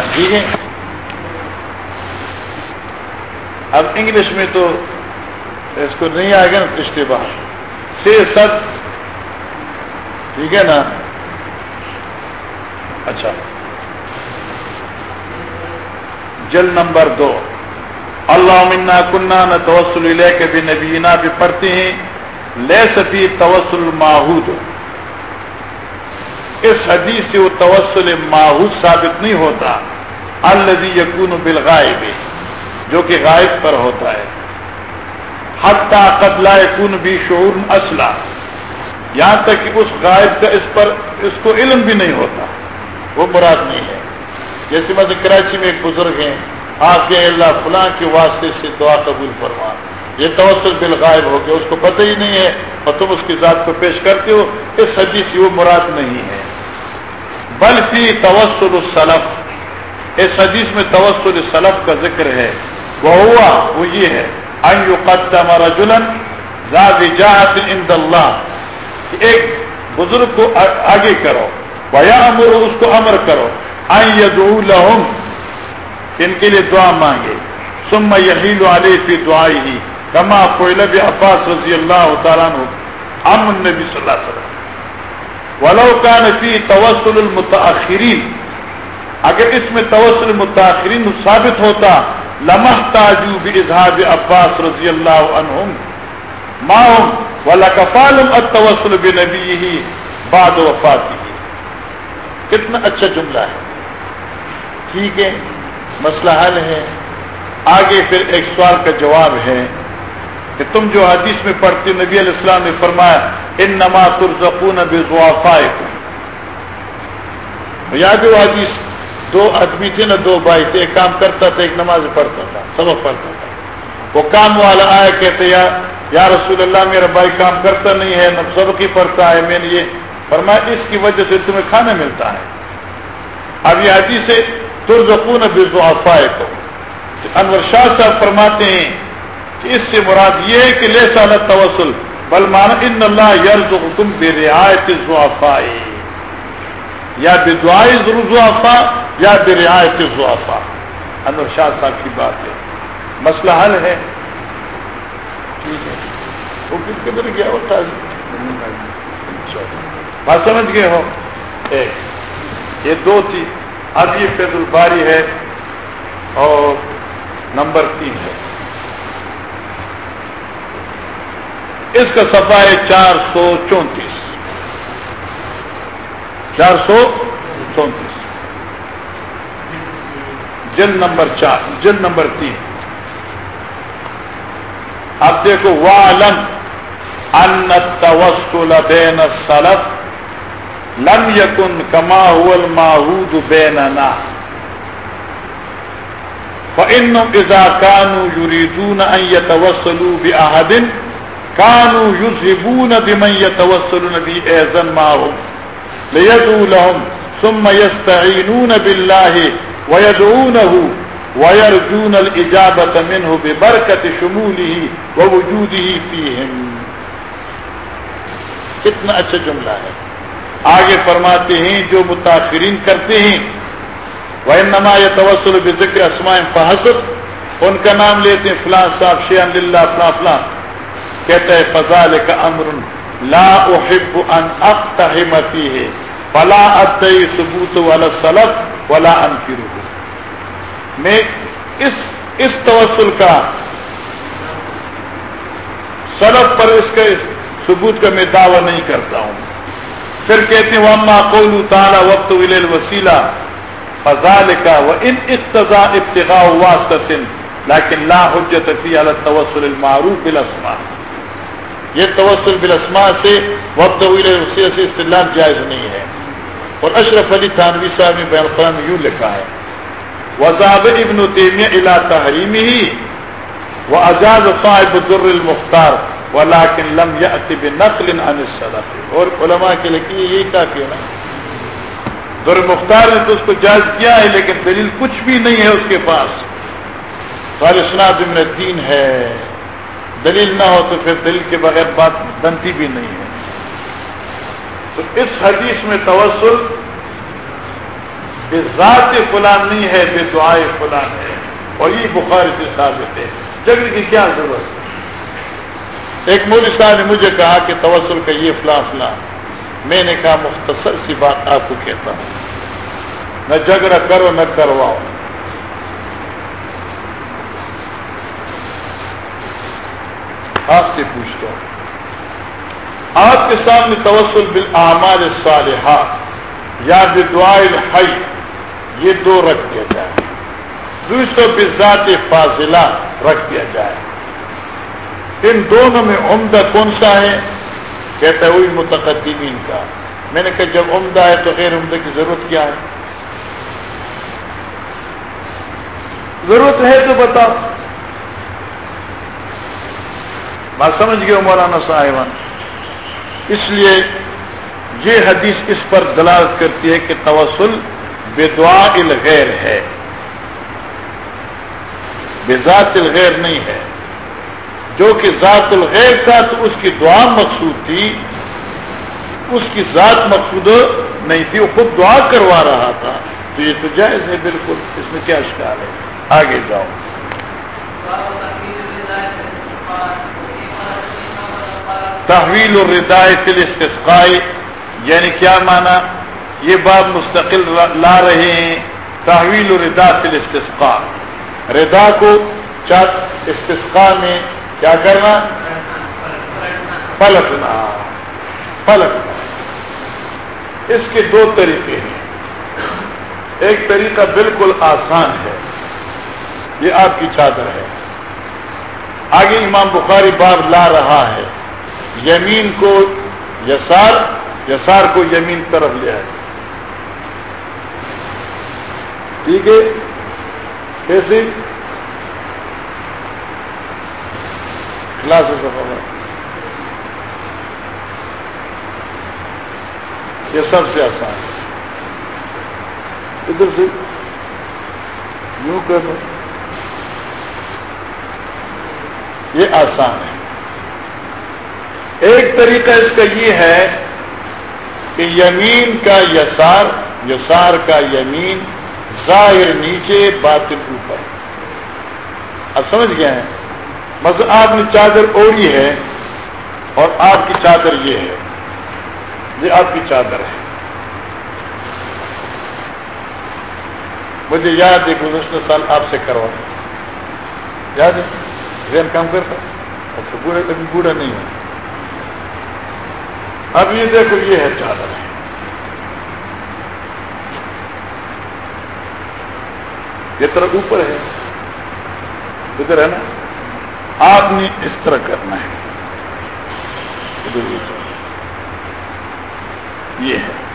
ٹھیک ہے؟ اب انگلش میں تو اس کو نہیں آئے گا نا پچھلے بار سے سب ٹھیک ہے نا؟ اچھا۔ جل نمبر دو۔ اللہ منا کنہ نہ توسل لے کے بھی نبینا بھی پڑھتے ہیں۔ لے سفی توسل ماحود اس حدیث سے وہ توسل ماحود ثابت نہیں ہوتا۔ الدی یقون بالغائب، جو کہ غائب پر ہوتا ہے۔ حتیٰ قتلا یقون بھی شعور اسلح یہاں تک کہ اس غائب کا اس پر اس کو علم بھی نہیں ہوتا، وہ مراد نہیں ہے۔ جیسے مطلب کراچی میں ایک بزرگ ہیں، آپ کے اللہ فلاں کے واسطے سے دعا قبول فرما۔ یہ توسل بالغائب ہو گیا، اس کو پتہ ہی نہیں ہے، اور تم اس کی ذات کو پیش کرتے ہو، اس حدیث سے وہ مراد نہیں ہے۔ بلکہ توسل السلف اس حدیث میں توسل سلف کا ذکر ہے۔ وہ ہوا وہ یہ ہے۔ ان قدم رجلا ذات جاہت عند اللہ ایک بزرگ کو آگے کرو بیا امر اس کو امر کرو۔ ان یدعو لهم ان کے لیے دعا مانگے۔ ثم یحیل علیہ فی دعائی ہی کما کوئلہ عباس رضی اللہ تعالیٰ عنہ ام النبی صلی اللہ علیہ وسلم۔ ولو کان فی توسل المتاخرین اگر اس میں توسل متاثرین ثابت ہوتا لمح تاجو بھی اظہار عباس رضی اللہ عنہم. ماہم ولا کفالم التوسل بنبی ہی بعد وفاتی کتنا اچھا جملہ ہے۔ ٹھیک ہے، مسئلہ حل ہے۔ آگے پھر ایک سوال کا جواب ہے کہ تم جو حدیث میں پڑھتے نبی علیہ السلام نے فرمایا ان نما ترزقون بزوافائے یاد وہ حدیث؟ دو آدمی تھے نا دو بھائی تھے، ایک کام کرتا تھا، ایک نماز پڑھتا تھا، سبق پڑھتا تھا۔ وہ کام والا آیا، کہتے، یا یا رسول اللہ، میرا بھائی کام کرتا نہیں ہے، نہ سبق ہی پڑھتا ہے۔ میں نے یہ فرمایا، اس کی وجہ سے تمہیں کھانا ملتا ہے۔ اب یہ حدیث سے ترزقون بزوافائے کو۔ انور شاہ صاحب فرماتے ہیں کہ اس سے مراد یہ ہے کہ لے سال توسل بل مان ان اللہ یرز حکم بے رعایت یا بے دعائے یا بے رعایت زوافا انور شاہ صاحب کی بات ہے۔ مسئلہ حل ہے۔ ٹھیک ہے۔ وہ کس قدر گیا ہوتا ہے بات سمجھ گئے ہو؟ ایک یہ دو تھی۔ اب یہ فیض الباری ہے اور نمبر تین ہے۔ اس کا سفا ہے چار سو چونتیس۔ چار سو چونتیس۔ جلد نمبر چار جلد نمبر تین۔ اب دیکھو والم ان توسل بین السلف لم یکن کما هو الماحود بیننا فإنهم إذا كانوا يريدون أن يتوصلوا بأحد كانوا يذهبون بمن يتوصلون به أيضا معهم ليدعوا لهم ثم يستعينون بالله ويدعونه ويرجون الإجابة منه ببركة شموله ووجوده فيهم. کتنا اچھا جملہ ہے۔ آگے فرماتے ہیں جو متاثرین کرتے ہیں۔ وہ نما یا توسل ذکر اسماء فحسب۔ ان کا نام لیتے ہیں فلاں صاحب شیان اللہ فلاں فلاں۔ کہتا ہے فضال کا امر لا احب ان اختہمتی ہے فلا ادعی ثبوت والا سلف ولا ان میں اس اس توسل کا سلف پر اس کے ثبوت کا میں دعوی نہیں کرتا ہوں۔ پھر کہتے ہیں وہ قول تعالی وقت ول وسیلہ فضال کا وہ ان اقتضا ابتغاء واسطہ لیکن لا حجت فی علی التوسل المعروف بالاسماء یہ توسل بالاسماء سے وقت وسیلہ سے استدلال جائز نہیں ہے۔ اور اشرف علی تھانوی صاحب نے بیان القرآن میں یوں لکھا ہے وضاب ابن تیمیہ الا تحریمی ہی وہ اجاز صاحب در المختار ولیکن لم یأتی بنقل عن السلف۔ اور علماء کے لیے یہی کافی ہے نا۔ در مختار نے تو اس کو جائز کیا ہے، لیکن دلیل کچھ بھی نہیں ہے اس کے پاس۔ خالصناد ابن دین ہے۔ دلیل نہ ہو تو پھر دلیل کے بغیر بات بنتی بھی نہیں ہے۔ تو اس حدیث میں توسل بے ذات فلان نہیں ہے، بے دعائے فلان ہے۔ اور یہ بخاری سے ثابت ہے۔ جگہ کی کیا ضرورت؟ ہے ایک مودی صاحب نے مجھے کہا کہ توسل کا یہ فلاں فلاں میں نے کہا، مختصر سی بات آپ کو کہتا ہوں۔ نہ جھگڑا کرو، نہ کرواؤ۔ آپ سے پوچھتا ہوں۔ آپ کے سامنے توسل بالآمال الصالحات، یا بدعائل الحی یہ دو رکھ دیا جائے۔ دوسرے بذات فاضلہ رکھ دیا جائے۔ ان دونوں میں عمدہ کون سا ہے؟ کہتا ہے وہی متقدمین کا۔ میں نے کہا جب عمدہ ہے تو غیر عمدہ کی ضرورت کیا ہے؟ ضرورت ہے تو بتاؤ۔ بات سمجھ گئے مولانا صاحبان؟ اس لیے یہ حدیث اس پر دلالت کرتی ہے کہ توسل بے دعا الغیر ہے۔ بے ذات الغیر نہیں ہے۔ جو کہ ذات الغیر تھا تو اس کی دعا مقصود تھی۔ اس کی ذات مقصود نہیں تھی، وہ خود دعا کروا رہا تھا۔ تو یہ تو جائز ہے بالکل، اس میں کیا شکار ہے؟ آگے جاؤ۔ تحویل اور ردایت استقائی یعنی کیا مانا یہ بات مستقل لا رہے ہیں. تحویل اور ردا استقاع ردا کو استقاع میں کیا کرنا؟ پلٹنا. پلٹنا. اس کے دو طریقے ہیں. ایک طریقہ بالکل آسان ہے. یہ آپ کی چادر ہے. آگے امام بخاری بار لا رہا ہے. یمین کو یسار یسار کو یمین طرف لے آئے. ٹھیک ہے۔ کیسے کلاس یہ سب سے آسان ہے۔ ادھر سے۔ یوں کرنا یہ آسان ہے۔ ایک طریقہ اس کا یہ ہے کہ یمین کا یسار یسار کا یمین ظاہر نیچے باطن اوپر۔ اب سمجھ گئے ہیں؟ مطلب آپ نے چادر اوڑی ہے اور آپ کی چادر یہ ہے۔ یہ آپ کی چادر ہے۔ مجھے یاد ہے گزشتہ سال آپ سے کروا یاد ہے؟ ذہن کام کرتا۔ اچھا بوڑھے کبھی بوڑھا نہیں ہوں۔ اب یہ دیکھو، یہ ہے چادر۔ ہے یہ طرح اوپر ہے۔ ادھر ہے نا؟ آپ نے اس طرح کرنا ہے۔ ادھر یہ ہے۔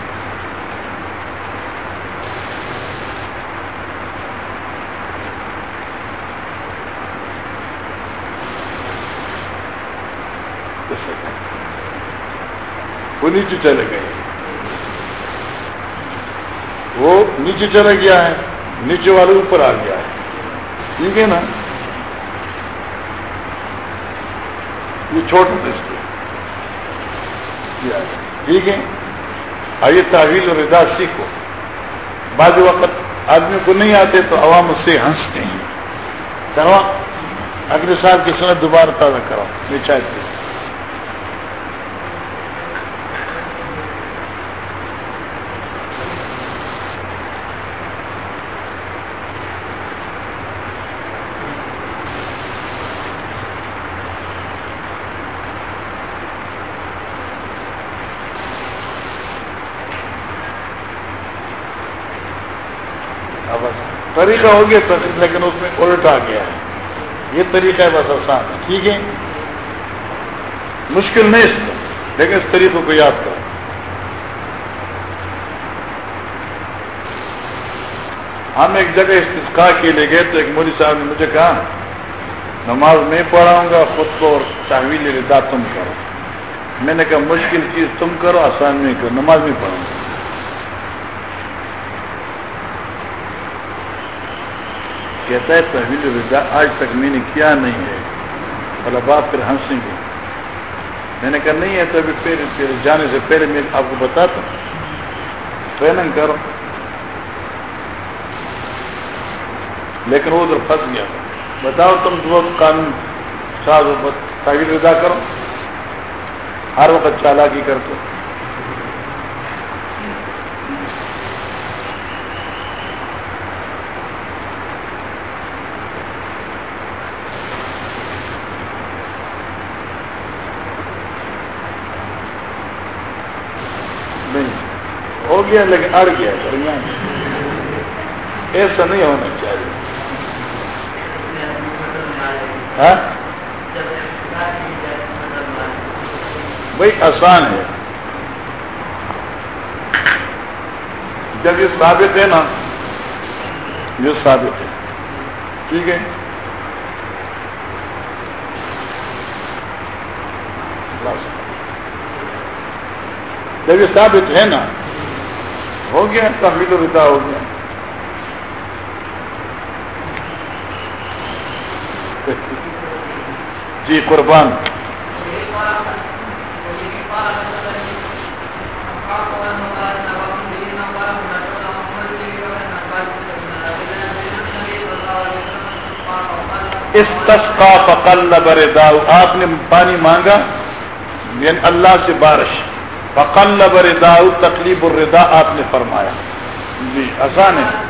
وہ نیچے چلے گئے۔ وہ نیچے چلا گیا ہے۔ نیچے والے اوپر آ گیا۔ ہے ٹھیک ہے نا؟ یہ چھوٹا اس کو۔ ٹھیک ہے؟ آئیے تحویل اور ردا سیکھو۔ بعض وقت آدمی کو نہیں آتے تو عوام اس سے ہنستے ہیں۔ کرو اگلے سال کے سمے دوبارہ تازہ کرو یہ چاہتے طریقہ ہو گیا لیکن اس میں الٹ آ گیا ہے۔ یہ طریقہ ہے بس آسان ہے ٹھیک ہے؟ مشکل نہیں اس کو لیکن اس طریقے کو یاد کرو۔ ہم ایک جگہ استفقا کے لیے گئے تو ایک مودی صاحب نے مجھے کہا، نماز میں پڑھاؤں گا، خود کو اور تحویل ردا تم کرو۔ میں نے کہا، مشکل چیز تم کرو، آسان میں کرو، نماز میں پڑھاؤں گا۔ کہتا ہے، تحویل رضا آج تک میں نے کیا نہیں ہے. طلبا پھر ہنسیں گے۔ میں نے کہا، نہیں ہے تو ابھی پھر جانے سے پہلے میں آپ کو بتاتا ہوں۔ ٹریننگ کرو۔ لیکن وہ ادھر پھنس گیا۔ بتاؤ تم دو قانون ساز تحویل رضا کرو۔ ہر وقت چالاکی کرتے گیا لیکن اڑ گیا درمیان ایسا نہیں ہونا چاہیے۔ ہاں؟ بھائی، آسان ہے۔ جب یہ ثابت ہے نا، یہ ثابت ہے۔ ٹھیک ہے؟ جب یہ ثابت ہے نا ہو گیا تحویل و ردا ہو گیا۔ جی قربان۔ اس تس کا فقل بردا آپ نے پانی مانگا یعنی اللہ سے بارش۔ فقل بردا تکلیف الردا آپ نے فرمایا۔ جی آسان ہے۔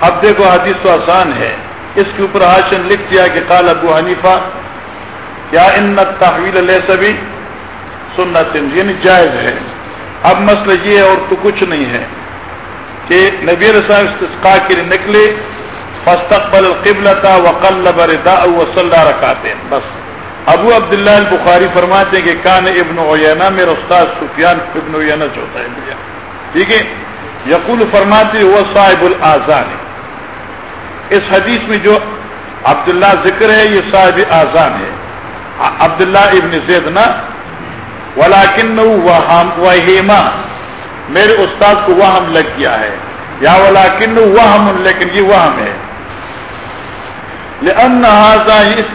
اب دیکھو، حدیث تو آسان ہے۔ اس کے اوپر آشن لکھ دیا کہ قال ابو حنیفہ کیا ان تحویل علیہ سبھی سننا یعنی جائز ہے۔ اب مسئلہ یہ ہے اور تو کچھ نہیں ہے کہ نبی رسا استقاع کے لیے نکلے فستقبل القبل تھا وقل بردا وسلح رکھاتے بس۔ ابو عبداللہ البخاری فرماتے ہیں کہ کان ابن اوینا میرا استاد سفیان ابن اوینا جو ہوتا ہے۔ ٹھیک ہے؟ یقول فرماتے وہ صاحب الازان اس حدیث میں جو عبداللہ ذکر ہے، یہ صاحب آزان ہے۔ عبداللہ ابن زید نا ولاکن وہیما، میرے استاد کو وہم لگ گیا ہے۔ یا ولاکن وہم، لیکن یہ وہم ہے۔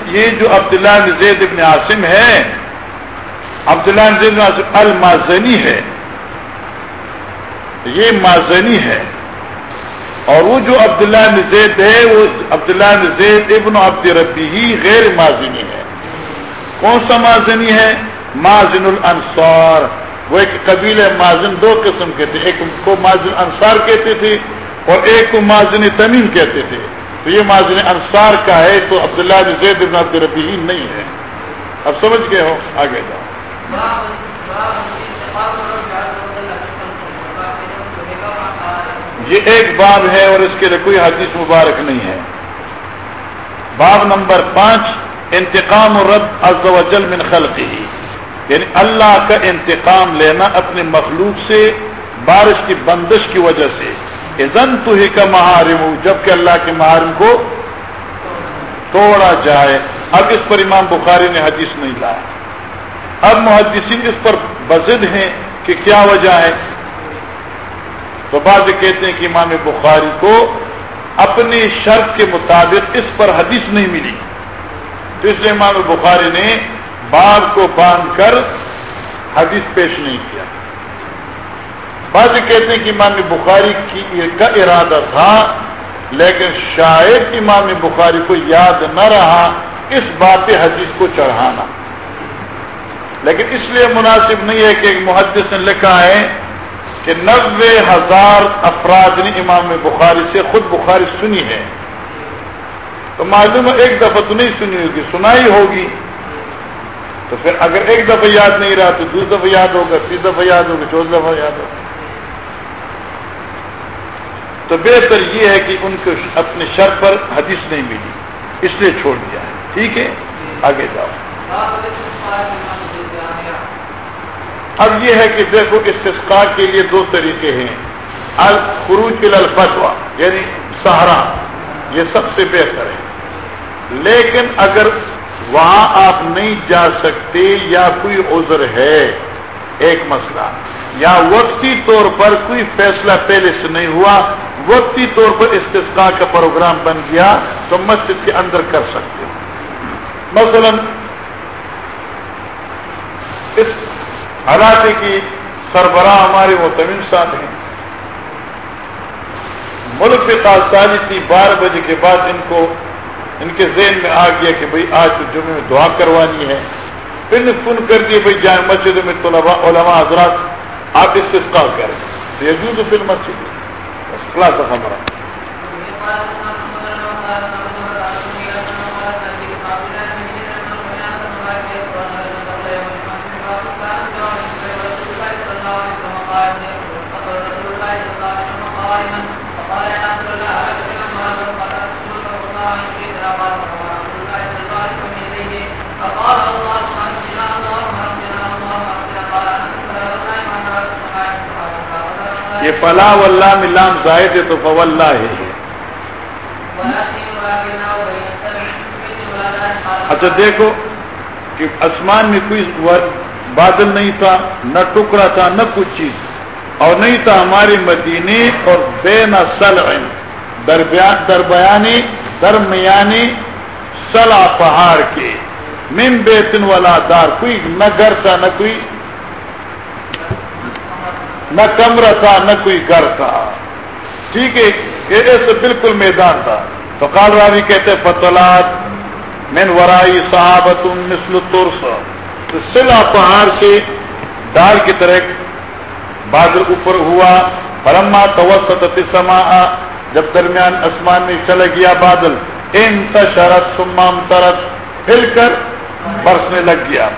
یہ جو عبداللہ بن زید ابن عاصم ہے، عبداللہ بن زید عاصم المازنی ہے۔ یہ مازنی ہے۔ اور وہ جو عبداللہ زید ہے، وہ عبداللہ زید ابن عبد ربی ہی غیر مازنی ہے۔ کون سا مازنی ہے؟ مازن الانصار۔ وہ ایک قبیل مازن دو قسم کے تھے۔ ایک کو مازن انصار کہتے تھے اور ایک کو مازن تمیم کہتے تھے۔ تو یہ مازن انصار کا ہے، تو عبداللہ زید ابن عبد ربی ہی نہیں ہے۔ اب سمجھ گئے ہو؟ آگے جاؤ۔ یہ ایک باب ہے اور اس کے لیے کوئی حدیث مبارک نہیں ہے۔ باب نمبر پانچ، انتقام و رد از وجل من خلقی یعنی اللہ کا انتقام لینا اپنے مخلوق سے بارش کی بندش کی وجہ سے۔ ازن تو ہی کا محارم، جبکہ اللہ کے محارم کو توڑا جائے۔ اب اس پر امام بخاری نے حدیث نہیں لایا۔ اب محدثین اس پر بزد ہیں کہ کیا وجہ ہے۔ تو بعض کہتے ہیں کہ امام بخاری کو اپنی شرط کے مطابق اس پر حدیث نہیں ملی۔ تو اس لیے امام بخاری نے باب کو باندھ کر حدیث پیش نہیں کیا۔ بعض کہتے ہیں کہ امام بخاری کی کا ارادہ تھا، لیکن شاید امام بخاری کو یاد نہ رہا اس بات حدیث کو چڑھانا۔ لیکن اس لیے مناسب نہیں ہے کہ ایک محدث نے لکھا ہے کہ نوے ہزار افراد نے امام بخاری سے خود بخاری سنی ہے۔ تو معلوم ہے ایک دفعہ تو نہیں سنی ہوگی، سنائی ہوگی۔ تو پھر اگر ایک دفعہ یاد نہیں رہا تو دوسری دفعہ یاد ہوگا تیس دفعہ یاد ہوگا چودہ دفعہ یاد ہوگا۔ تو بہتر یہ ہے کہ ان کو اپنے شر پر حدیث نہیں ملی، اس لیے چھوڑ دیا ہے۔ ٹھیک ہے؟ آگے جاؤ۔ اب یہ ہے کہ دیکھو استسقاء کے لیے دو طریقے ہیں۔ الخروج الفتوا یعنی سہارا، یہ سب سے بہتر ہے۔ لیکن اگر وہاں آپ نہیں جا سکتے یا کوئی عذر ہے، ایک مسئلہ۔ یا وقتی طور پر کوئی فیصلہ پہلے سے نہیں ہوا، وقتی طور پر استثقاء کا پروگرام بن گیا تو مسجد کے اندر کر سکتے مثلا اس علاقے کی سربراہ ہمارے متمن صاحب ہیں۔ ملک تالی تھی، بارہ بجے کے بعد ان کو، ان کے ذہن میں آ گیا کہ بھئی آج تو جمعے میں دعا کروانی ہے۔ پھر نے فون کر دیے بھائی جائیں مسجد میں طلباء، علماء، حضرات آپ اس سے کال کریں یہ جو تو پھر مسجد کلاس ہمارا۔ یہ فلاح واللہ ملام زائد ہے تو فولہ ہے۔ اچھا دیکھو کہ آسمان میں کوئی بادل نہیں تھا، نہ ٹکڑا تھا، نہ کچھ چیز۔ اور نہیں تھا ہمارے مدینے اور بے نہ سل دربیانی، درمیانی سلا پہاڑ کے۔ من بیتن والا دار، کوئی نہ گھر تھا، نہ کوئی نہ کمرہ تھا، نہ کوئی گھر تھا۔ ٹھیک ہے ایسے بالکل میدان تھا۔ تو کال راوی کہتے فتلات مین ورائی صحابت مثل ترس تو سلا پہاڑ سے ڈال کی طرح بادل اوپر ہوا۔ پرما توسط سما جب درمیان آسمان میں چلا گیا بادل ان تشرت سمام ترت پھل کر برسنے لگ گیا۔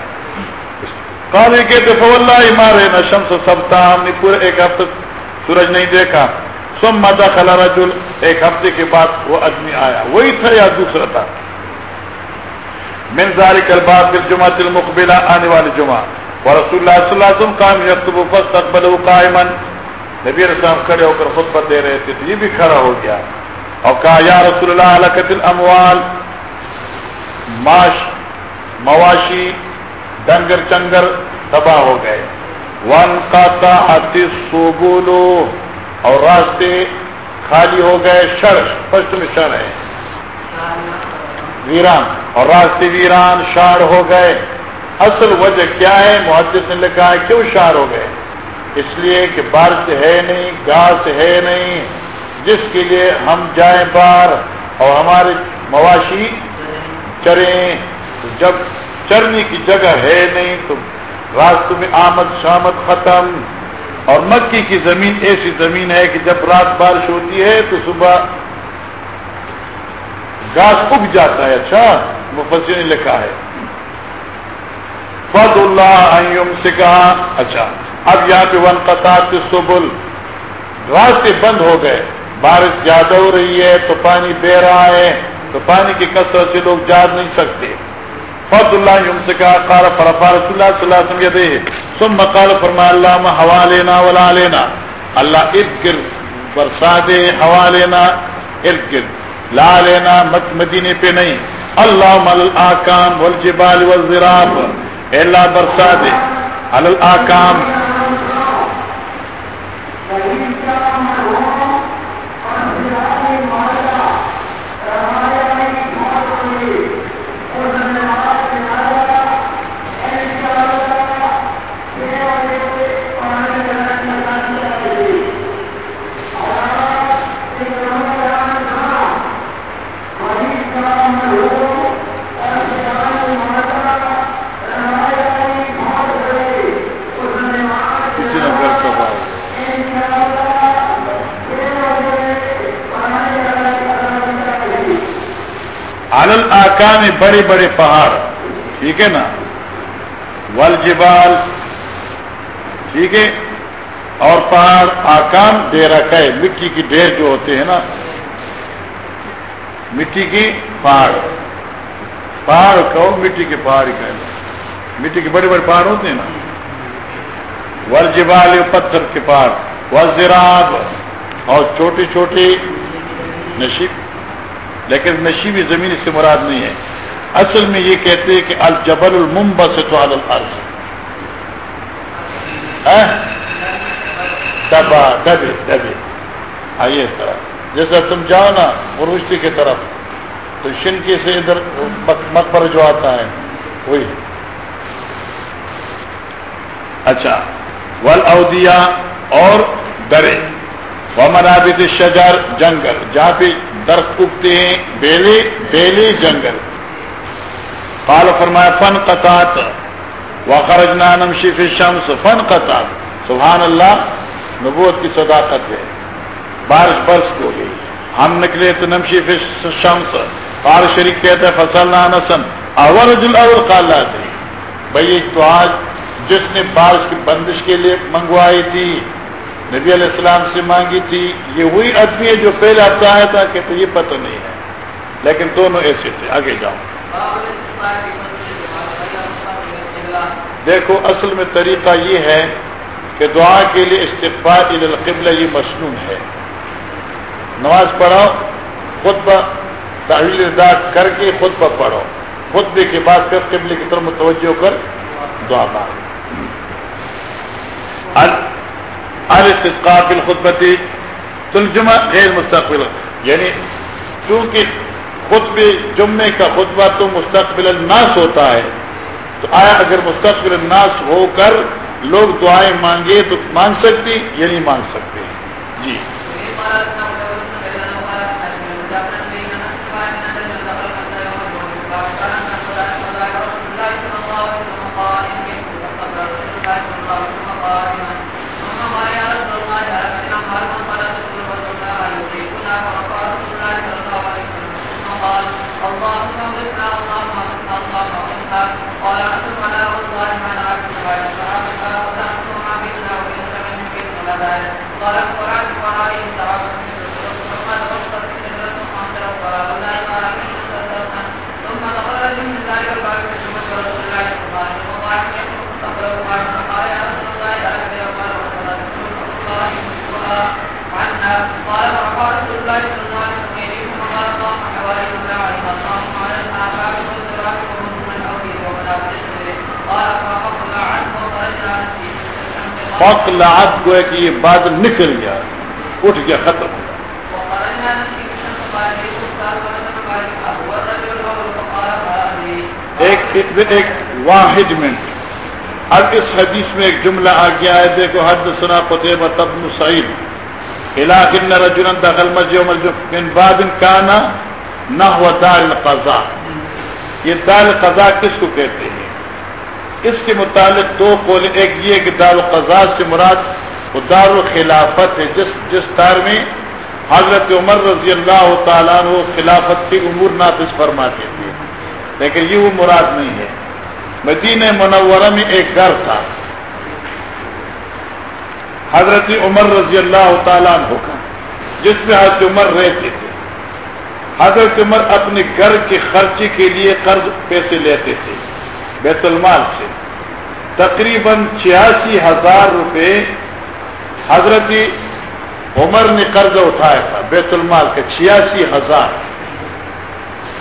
کالے کے تو اللہ مارے نہ شمس سبتا ہم نے پورے ایک ہفتے سورج نہیں دیکھا۔ سم ماتا خلا رجل ایک ہفتے کے بعد وہ آدمی آیا۔ وہی تھا یا دوسرا تھا؟ من ذالک الباب پھر جمعہ تل مقبلہ آنے والی جمعہ۔ اور رسول اللہ صلی اللہ علیہ وسلم کام یکتب فاستقبل قائما۔ نبی رسول کھڑے ہو کر خطبہ دے رہے تھے یہ بھی کھڑا ہو گیا۔ اور کہا، یا رسول اللہ علقت الاموال ماش مواشی ڈنگر چنگر تباہ ہو گئے۔ ون کا سو اور راستے خالی ہو گئے شر پشت میں شر ہے۔ ویران، اور راستے ویران شار ہو گئے۔ اصل وجہ کیا ہے؟ محدث نے لکھا ہے، کیوں شار ہو گئے؟ اس لیے کہ بارش ہے نہیں گاس ہے نہیں۔ جس کے لیے ہم جائیں بار اور ہمارے مواشی چریں۔ جب چرنے کی جگہ ہے نہیں تو راستوں میں آمد شامد ختم۔ اور مکی کی زمین ایسی زمین ہے کہ جب رات بارش ہوتی ہے تو صبح گاس اگ جاتا ہے۔ اچھا مفسر نے لکھا ہے۔ فض اللہ سے کہا اچھا اب یہاں پہ ون قطع سبل۔ راستے بند ہو گئے۔ بارش زیادہ ہو رہی ہے تو پانی بہ رہا ہے۔ تو پانی کی کثرت سے لوگ جا نہیں سکتے۔ فض اللہ یوم سے کہا قال فرفا رسول اللہ صلی اللہ علیہ وسلم یدے ثم قال فرما اللہ حوالینا ولا علینا اللہ ارد گرد برسا دے ہوا لینا لا علینا مت مدینے پہ نہیں۔ اللہ مل آکام والجبال والزراب۔ اللہ برسا دے الآکام۔ علل آکا میں بڑے بڑے پہاڑ، ٹھیک ہے نا؟ ول جبال ٹھیک ہے؟ اور پہاڑ آکام دے رکھا ہے۔ مٹی کی ڈھیر جو ہوتے ہیں نا، مٹی کی پہاڑ۔ پہاڑ کہو، مٹی کے پہاڑ کہ مٹی کے بڑے بڑے پہاڑ ہوتے ہیں نا۔ والجبال پتھر کے پہاڑ۔ وزراب اور چھوٹی چھوٹی نشیب۔ لیکن نشیبی زمین سے مراد نہیں ہے۔ اصل میں یہ کہتے ہیں کہ الجبل الممبا سے تو الارض ہاں؟ دبا، دبے دبے۔ ہاں، آئیے طرح۔ جیسا تم جاؤ نا مروشتی کی طرف، تو شنکی سے ادھر مقبر جو آتا ہے، وہی۔ اچھا۔ ول اودیا اور درے۔ وہ منابد شجر، جنگل۔ جہاں پہ درخت اگتے ہیں بیلے بیلے جنگل۔ قال فرمایا فن قطعت وخرج نانم شیف شمس فن قطعت سبحان اللہ، نبوت کی صداقت ہے۔ بارش برس ہو گئی ہم نکلے تو نمشی شمس قال شریک کہتا ہے فصل نسن۔ اول جل اول کالا بھائی تو آج جس نے بارش کی بندش کے لیے منگوائی تھی نبی علیہ السلام سے مانگی تھی، یہ وہی آدمی ہے جو پہلے آپ چاہا تھا کہ تو یہ پتہ نہیں ہے۔ لیکن دونوں ایسے تھے، آگے جاؤ۔ دیکھو، اصل میں طریقہ یہ ہے کہ دعا کے لیے استفاد القبلہ یہ مصنون ہے۔ نماز پڑھو خطبہ تحویل ادا کر کے خطبہ پڑھو خطبے کے بعد پھر قبلے کی طرف متوجہ کر دعا مانگو۔ القابل خطبتی تلجمہ غیر مستقبل۔ یعنی چونکہ خطب جمعے کا خطبہ تو مستقبل الناس ہوتا ہے، تو آیا اگر مستقبل الناس ہو کر لوگ دعائیں مانگے تو مانگ سکتی یا نہیں مانگ سکتے۔ جی۔ قال لات کو ہے کہ یہ بادل نکل گیا، اٹھ گیا ختم۔ ہو ایک ایک واحد منٹ۔ اب اس حدیث میں ایک جملہ آ گیا ہے، دیکھو حد سنا فتح تب مسعید علاقن رجن دخل مسجد من بعد کانا نہ ہوا دار القضا یہ دار القضا کس کو کہتے ہیں؟ اس کے متعلق دو قول، ایک یہ کہ دار القضا سے مراد وہ دار الخلافت ہے، جس جس دار میں حضرت عمر رضی اللہ تعالیٰ وہ خلافت کے امور نافذ فرماتے تھے۔ لیکن یہ وہ مراد نہیں ہے۔ مدینہ منورہ میں ایک گھر تھا۔ حضرت عمر رضی اللہ تعالیٰ عنہ کا، جس میں حضرت عمر رہتے تھے۔ حضرت عمر اپنے گھر کے خرچے کے لیے قرض پیسے لیتے تھے، بیت المال سے۔ تقریباً چھیاسی ہزار روپے حضرت عمر نے قرض اٹھایا تھا، بیت المال کے چھیاسی ہزار۔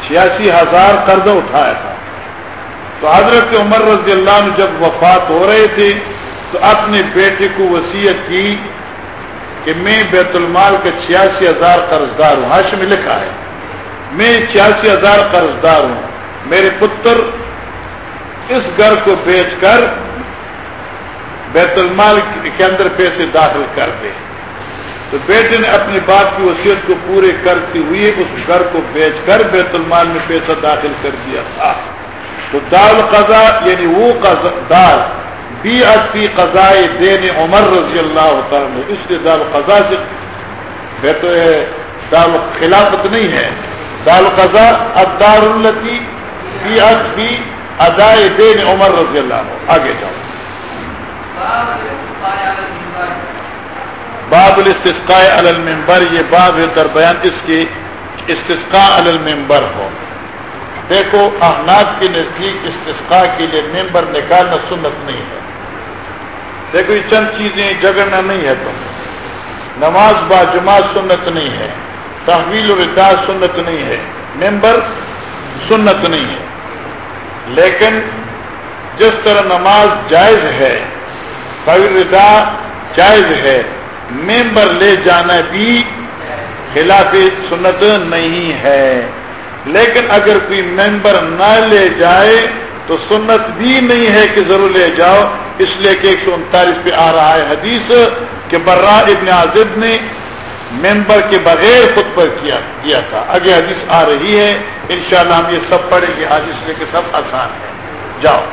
چھیاسی ہزار قرض اٹھایا تھا۔ تو حضرت عمر رضی اللہ عنہ جب وفات ہو رہے تھے، تو اپنے بیٹے کو وسیعت کی کہ میں بیت المال کے چھیاسی ہزار قرض دار ہوں۔ حش میں لکھا ہے۔ میں چھیاسی ہزار قرض دار ہوں۔ میرے پتر اس گھر کو بیچ کر بیت المال کے اندر پیسے داخل کر دے۔ تو بیٹے نے اپنی باپ کی وصیت کو پورے کرتے ہوئے اس گھر کو بیچ کر بیت المال میں پیسہ داخل کر دیا تھا۔ تو دال قضا یعنی وہ دال بی اسی قضائے دین عمر رضی اللہ تعالیٰ اس لیے دال قضا سے بیت دال خلافت نہیں ہے۔ دال قضا ادار التی بی اسی ادائے دین عمر رضی اللہ عنہ آگے جاؤ. باب الاستسقاء علی المنبر. یہ باب ہے در بیان اس کی استسقاء علی المنبر ہو. دیکھو، احناف کے نزدیک استسقاء کے لیے ممبر نکالنا سنت نہیں ہے. دیکھو، یہ چند چیزیں جگڑنا نہیں ہے تم نماز با جماعت سنت نہیں ہے. تحویل و سنت نہیں ہے، ممبر سنت نہیں ہے۔ لیکن جس طرح نماز جائز ہے ردا جائز ہے، ممبر لے جانا بھی خلاف سنت نہیں ہے۔ لیکن اگر کوئی ممبر نہ لے جائے، تو سنت بھی نہیں ہے کہ ضرور لے جاؤ۔ اس لیے کہ ایک سو انتالیس پہ آ رہا ہے حدیث کہ برا ابن عازب نے ممبر کے بغیر خود پر کیا تھا۔ آگے حدیث آ رہی ہے۔ انشاءاللہ ہم یہ سب پڑھیں گے۔ آج اس لیے کہ سب آسان ہے۔ جاؤ۔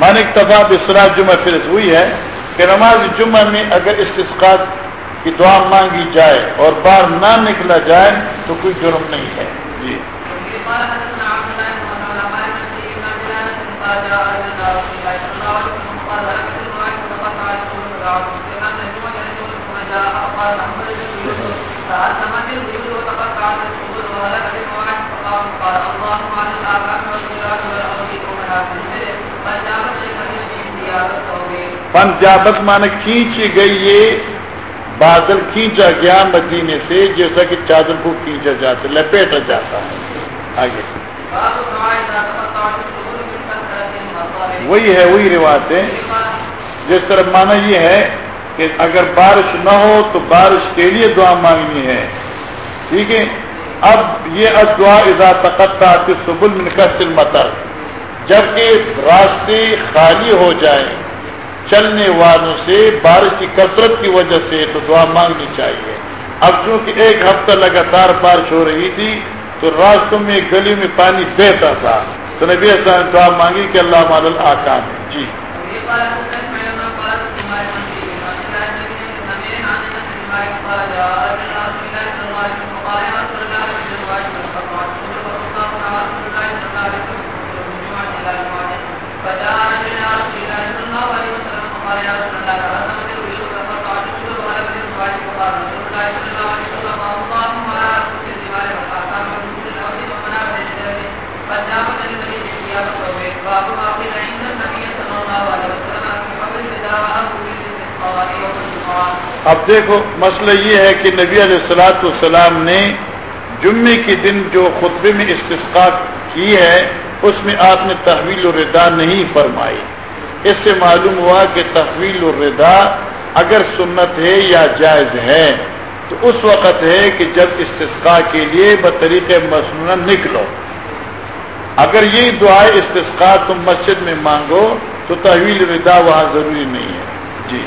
من اکتفا بسرا جمعہ پھر ہوئی ہے کہ نماز جمعہ میں اگر استثقات کی دعا مانگی جائے اور بار نہ نکلا جائے تو کوئی جرم نہیں ہے۔ جی۔ پنجابت مان کھینچی گئی یہ، بادل کھینچا گیا مدینے سے، جیسا کہ چادر کو کھینچا جاتا، لپیٹا جاتا۔ ہے آگے۔ وہی ہے، وہی روایت ہے۔ جس طرح مانا یہ ہے کہ اگر بارش نہ ہو تو بارش کے لیے دعا مانگنی ہے۔ ٹھیک ہے؟ اب یہ ادعا ادا تقتا سبل من کسل متر جبکہ راستے خالی ہو جائیں چلنے والوں سے بارش کی کثرت کی وجہ سے تو دعا مانگنی چاہیے۔ اب چونکہ ایک ہفتہ لگاتار بارش ہو رہی تھی، تو راستوں میں گلی میں پانی بہتا تھا۔ تو نبی نے دعا مانگی کہ اللہ مال آکام ہے جی۔ اب دیکھو، مسئلہ یہ ہے کہ نبی علیہ السلاۃ والسلام نے جمعے کے دن جو خطبے میں استثقاق کی ہے اس میں آپ نے تحویل الردا نہیں فرمائی۔ اس سے معلوم ہوا کہ تحویل الردا اگر سنت ہے یا جائز ہے، تو اس وقت ہے کہ جب استثقاء کے لیے بطریق مصنوع نکلو۔ اگر یہ دعائیں استثقاء تم مسجد میں مانگو، تو تحویل الردا وہاں ضروری نہیں ہے۔ جی۔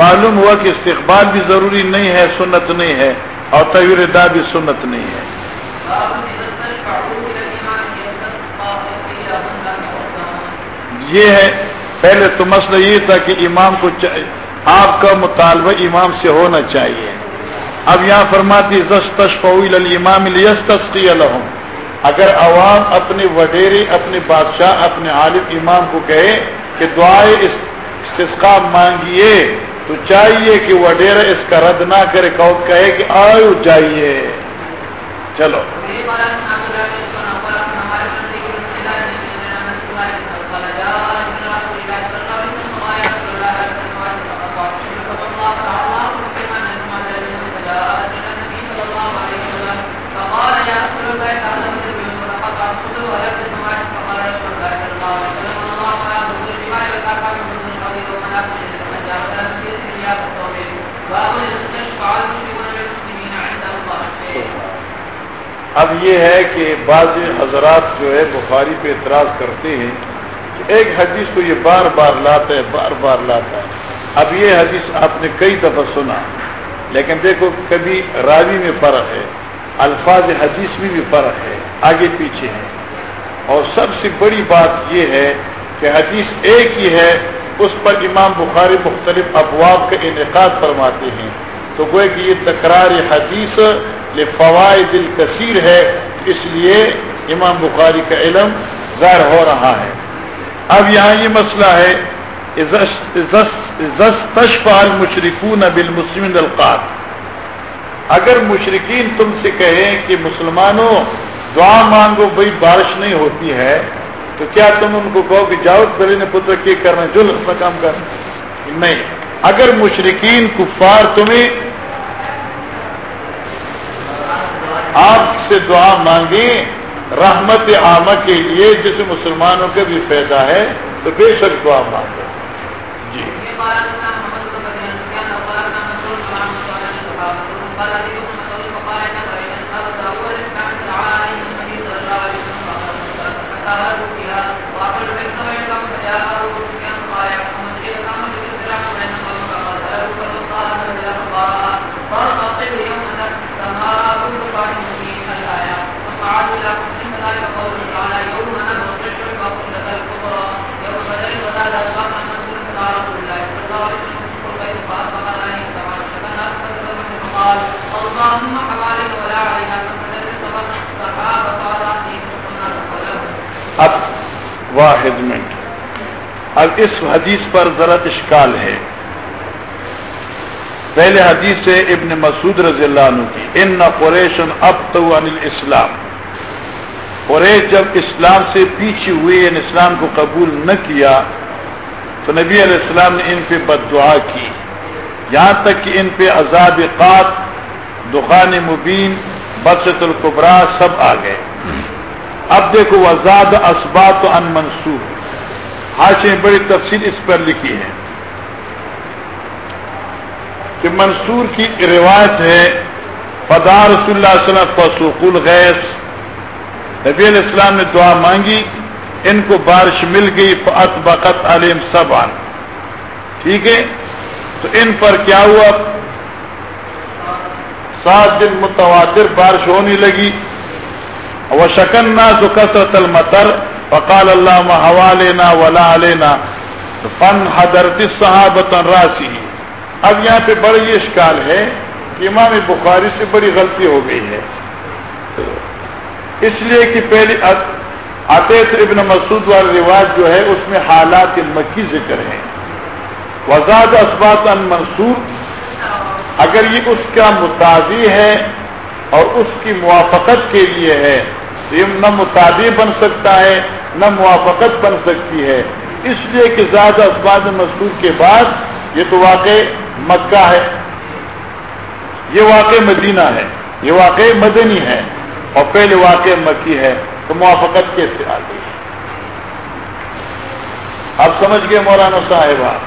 معلوم ہوا کہ استقبال بھی ضروری نہیں ہے، سنت نہیں ہے، اور طویر دا بھی سنت نہیں ہے۔ یہ ہے، پہلے تو مسئلہ یہ تھا کہ امام کو آپ کا مطالبہ امام سے ہونا چاہیے۔ اب یہاں فرماتی امام الحم اگر عوام اپنے وڈیرے اپنے بادشاہ، اپنے عالم امام کو کہے کہ دعائیں استسقا مانگیے تو چاہیے کہ وہ ڈیرا اس کا رد نہ کرے کہے کہ آئو چاہیے چلو۔ اب یہ ہے کہ بعض حضرات جو ہے بخاری پہ اعتراض کرتے ہیں کہ ایک حدیث کو یہ بار بار لاتا ہے، بار بار لاتا ہے۔ اب یہ حدیث آپ نے کئی دفعہ سنا، لیکن دیکھو کبھی راوی میں فرق ہے، الفاظ حدیث میں بھی فرق ہے، آگے پیچھے ہے۔ اور سب سے بڑی بات یہ ہے کہ حدیث ایک ہی ہے اس پر امام بخاری مختلف ابواب کا انعقاد فرماتے ہیں۔ تو گوئے کہ یہ تکرار حدیث فوائد الکثیر ہے، اس لیے امام بخاری کا علم ظاہر ہو رہا ہے۔ اب یہاں یہ مسئلہ ہے المشرکون بالمسلم القات اگر مشرقین تم سے کہیں کہ مسلمانوں دعا مانگو بھائی بارش نہیں ہوتی ہے تو کیا تم ان کو کہو کہ جاؤ بلی نے پتر کی کرنا جو اپنا کام کر۔ نہیں۔ اگر مشرقین کفار تمہیں آپ سے دعا مانگیں رحمت عامہ کے لیے، جس مسلمانوں کے بھی پیدا ہے، تو بے شک دعا مانگو جی۔, جی۔ اب واحد منٹ۔ اب اس حدیث پر ذرا اشکال ہے۔ پہلے حدیث سے ابن مسعود رضی اللہ عنہ کی۔ ان قریشن اب تو انل اسلام قریش جب اسلام سے پیچھے ہوئے ان اسلام کو قبول نہ کیا، تو نبی علیہ السلام نے ان پہ بد دعا کی۔ یہاں تک کہ ان پہ عذاب قات، دخان مبین بسط القبرا سب آ گئے۔ اب دیکھو، وزاد اسبات ان منصور حاشے بڑی تفصیل اس پر لکھی ہے کہ منصور کی روایت ہے فدا رسول اللہ علیہ وسلم فسوق الغیث نبی علیہ السلام نے دعا مانگی، ان کو بارش مل گئی فت بقت علیم سبان ٹھیک ہے؟ تو ان پر کیا ہوا؟ سات دن متواتر بارش ہونے لگی۔ وہ شکن نہ تو کثرت المتر فقال اللہ ہوا لینا ولا لینا فن حضرت صحابت راسی اب یہاں پہ بڑی یہ اشکال ہے کہ امام بخاری سے بڑی غلطی ہو گئی ہے۔ اس لیے کہ پہلی عطیت ابن مسعود والا رواج جو ہے، اس میں حالات مکی ذکر ہیں۔ وزاد اسبات ان منصور، اگر یہ اس کا متازی ہے اور اس کی موافقت کے لیے ہے یہ نہ متادی بن سکتا ہے، نہ موافقت بن سکتی ہے۔ اس لیے کہ زیادہ اسباد مزدور کے بعد یہ تو واقع مکہ ہے۔ یہ واقع مدینہ ہے۔ یہ واقع مدنی ہے۔ اور پہلے واقع مکی ہے تو موافقت کیسے آ گئی؟ آپ سمجھ گئے مولانا صاحبہ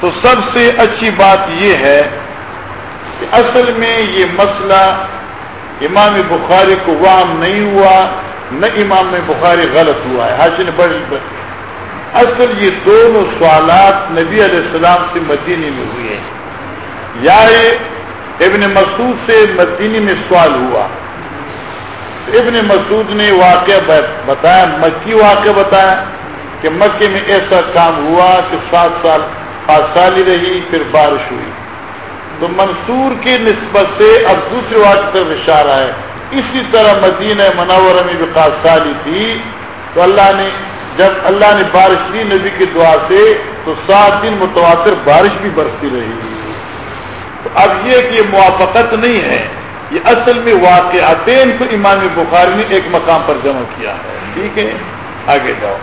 تو سب سے اچھی بات یہ ہے کہ اصل میں یہ مسئلہ امام بخاری کو وام نہیں ہوا، نہ امام بخاری غلط ہوا ہے۔ حاصل بڑی اصل یہ دونوں سوالات نبی علیہ السلام سے مدینی میں ہوئے۔ ہیں یا ابن مسعود سے مدینی میں سوال ہوا۔ ابن مسعود نے واقعہ بتایا، مکی واقعہ بتایا کہ مکے میں ایسا کام ہوا کہ سات سال پانچ سال ہی رہی، پھر بارش ہوئی۔ تو منصور کی نسبت سے اب دوسری بات کی طرف اشارہ ہے۔ اسی طرح مدینہ منورہ میں بھی سالی تھی۔ تو اللہ نے جب اللہ نے بارش دی نبی کی دعا سے، تو سات دن متواتر بارش بھی برستی رہی۔ تو اب یہ کہ موافقت نہیں ہے۔ یہ اصل میں واقعاتین کو امام بخاری نے ایک مقام پر جمع کیا ہے۔ ٹھیک ہے؟ آگے جاؤ۔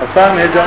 آسان ہے جاؤ۔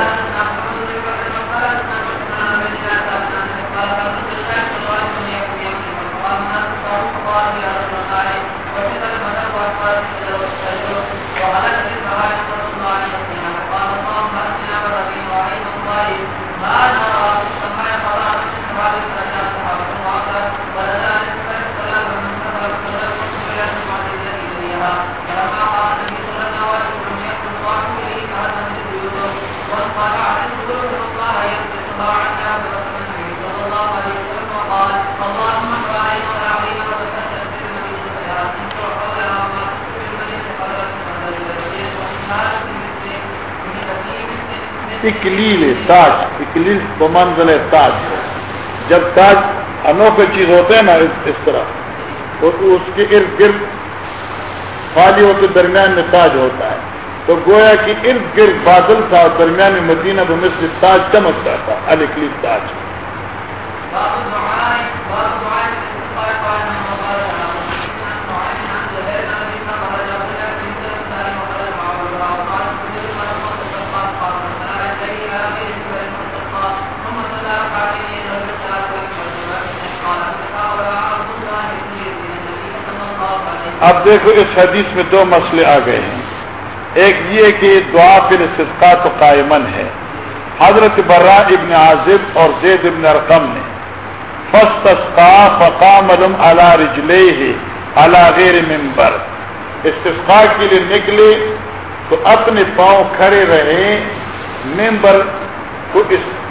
اکلیل تاج، اکلیل تو منزل ہے تاج. جب تاج انوکھے چیز ہوتے ہیں نا، اس طرح. تو اس کے ارد گرد فالیوں کے درمیان میں تاج ہوتا ہے. تو گویا کہ ارد گرد بادل تھا اور درمیان میں مدینہ تو مصر تاج جاتا تھا الکلیل تاج. اب دیکھو اس حدیث میں دو مسئلے آ گئے ہیں۔ ایک یہ کہ دعا پھر صدقہ تو قائمن ہے۔ حضرت برا ابن عازب اور زید ابن ارقم نے فستا فقام علم اللہ رجلے اللہ غیر ممبر استفقا کے لیے نکلے تو اپنے پاؤں کھڑے رہے۔ ممبر کو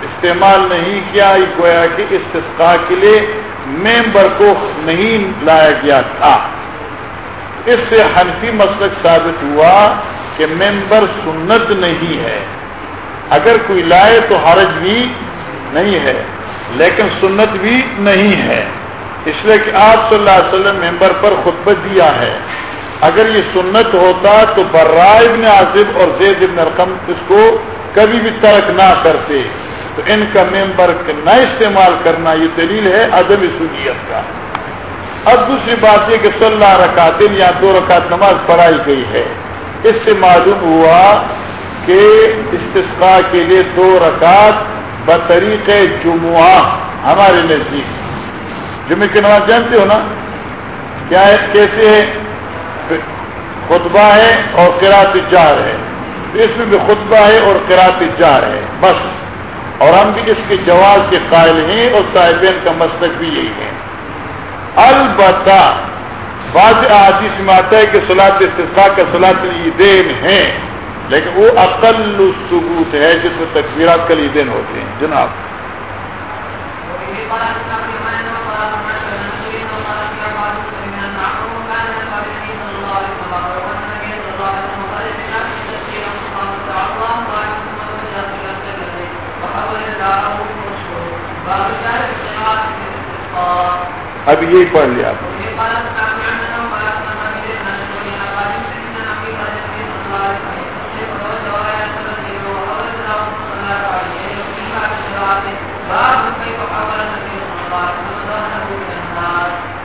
استعمال نہیں کیا گویا کہ استفقا کے لیے ممبر کو نہیں لایا گیا تھا۔ اس سے حنفی مسلک ثابت ہوا کہ ممبر سنت نہیں ہے۔ اگر کوئی لائے تو حرج بھی نہیں ہے، لیکن سنت بھی نہیں ہے۔ اس لیے کہ آپ صلی اللہ علیہ وسلم ممبر پر خطبہ دیا ہے۔ اگر یہ سنت ہوتا تو برائے ابن عاصف اور زید ابن رقم اس کو کبھی بھی ترک نہ کرتے۔ تو ان کا ممبر نہ استعمال کرنا یہ دلیل ہے عدم سنیت کا۔ اب دوسری بات یہ کہ صلی اللہ یا دو رکعت نماز پڑھائی گئی ہے۔ اس سے معلوم ہوا کہ استفقا کے لیے دو رکعت بطریق جمعہ ہمارے نزدیک جمعے کی نماز جانتے ہو نا؟ کیا ہے؟ کیسے ہے؟ خطبہ ہے اور قرات جار ہے۔ اس میں بھی خطبہ ہے اور قرات جار ہے، بس۔ اور ہم بھی اس کے جواز کے قائل ہیں اور صاحبین کا مستق بھی یہی ہے۔ البتہ بعض آدیش میں آتا ہے کہ سلاط استفاع کا سلاط عیدین ہے لیکن وہ اقل ثبوت ہے جس میں تقسیرات کل عیدین ہوتے ہیں۔ جناب۔ اب یہی پڑھ لیا۔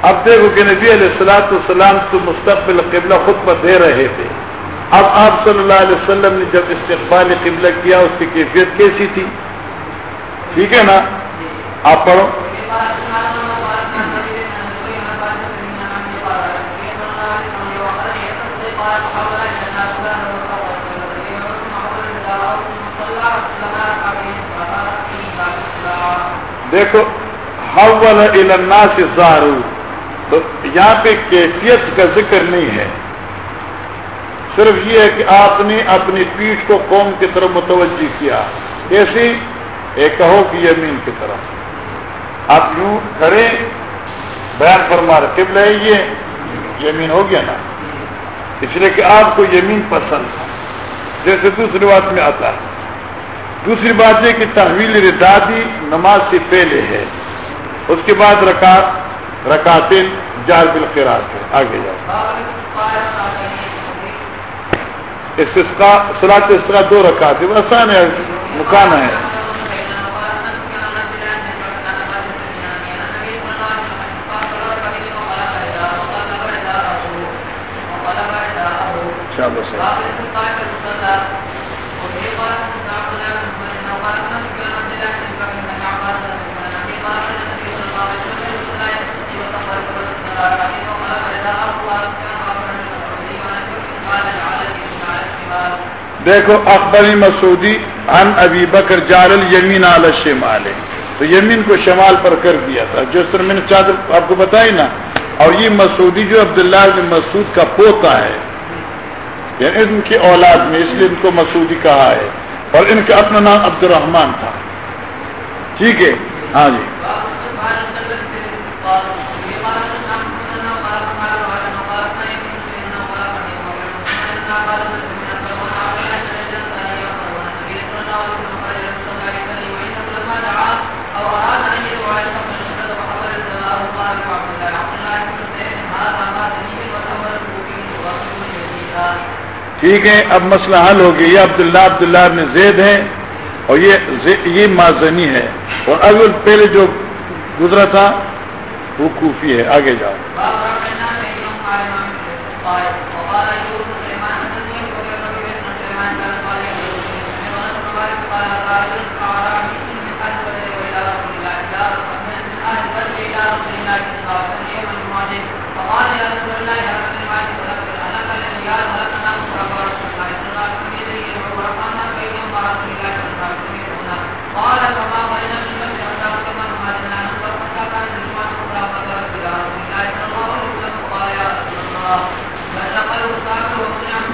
آپ اب دیکھو کہ نبی علیہ السلاۃ السلام تو مستقبل قبلہ خود پر دے رہے تھے۔ اب آپ صلی اللہ علیہ وسلم نے جب استقبال قبلہ کیا، اس کی کیفیت کیسی تھی؟ ٹھیک ہے نا؟ آپ پڑھو۔ دیکھو، حول النا سے زارو. تو یہاں پہ کیفیت کا ذکر نہیں ہے۔ صرف یہ ہے کہ آپ نے اپنی پیٹھ کو قوم کی طرف متوجہ کیا۔ ایسی ایک کہو کہ یمین کی طرف۔ آپ یوں کریں بیان فرما رہے قبل ہے یہ یمین ہو گیا نا۔ اس لیے کہ آپ کو یمین پسند جیسے دوسری بات میں آتا ہے۔ دوسری بات یہ کہ تحویل ردادی نماز سے پہلے ہے۔ اس کے بعد رکعت رکاتن جار بل ہے۔ آگے جاؤ۔ سلاط اس طرح دو رکعت آسان ہے، مکان ہے۔ دیکھو اکبری مسعودی ان ابی بکر جال یمین عال شمال تو یمین کو شمال پر کر دیا تھا. جس طرح میں نے چادر آپ کو بتائی نا، اور یہ مسعودی جو عبداللہ بن مسعود کا پوتا ہے یعنی ان کی اولاد میں، اس لیے ان کو مسعودی کہا ہے، اور ان کا اپنا نام عبد الرحمان تھا۔ ٹھیک ہے؟ ہاں جی۔ ٹھیک ہے، اب مسئلہ حل ہو گیا۔ یہ عبداللہ عبداللہ ابن زید ہے اور یہ یہ معذنی ہے۔ اور اب پہلے جو گزرا تھا، وہ کوفی ہے۔ آگے جاؤ۔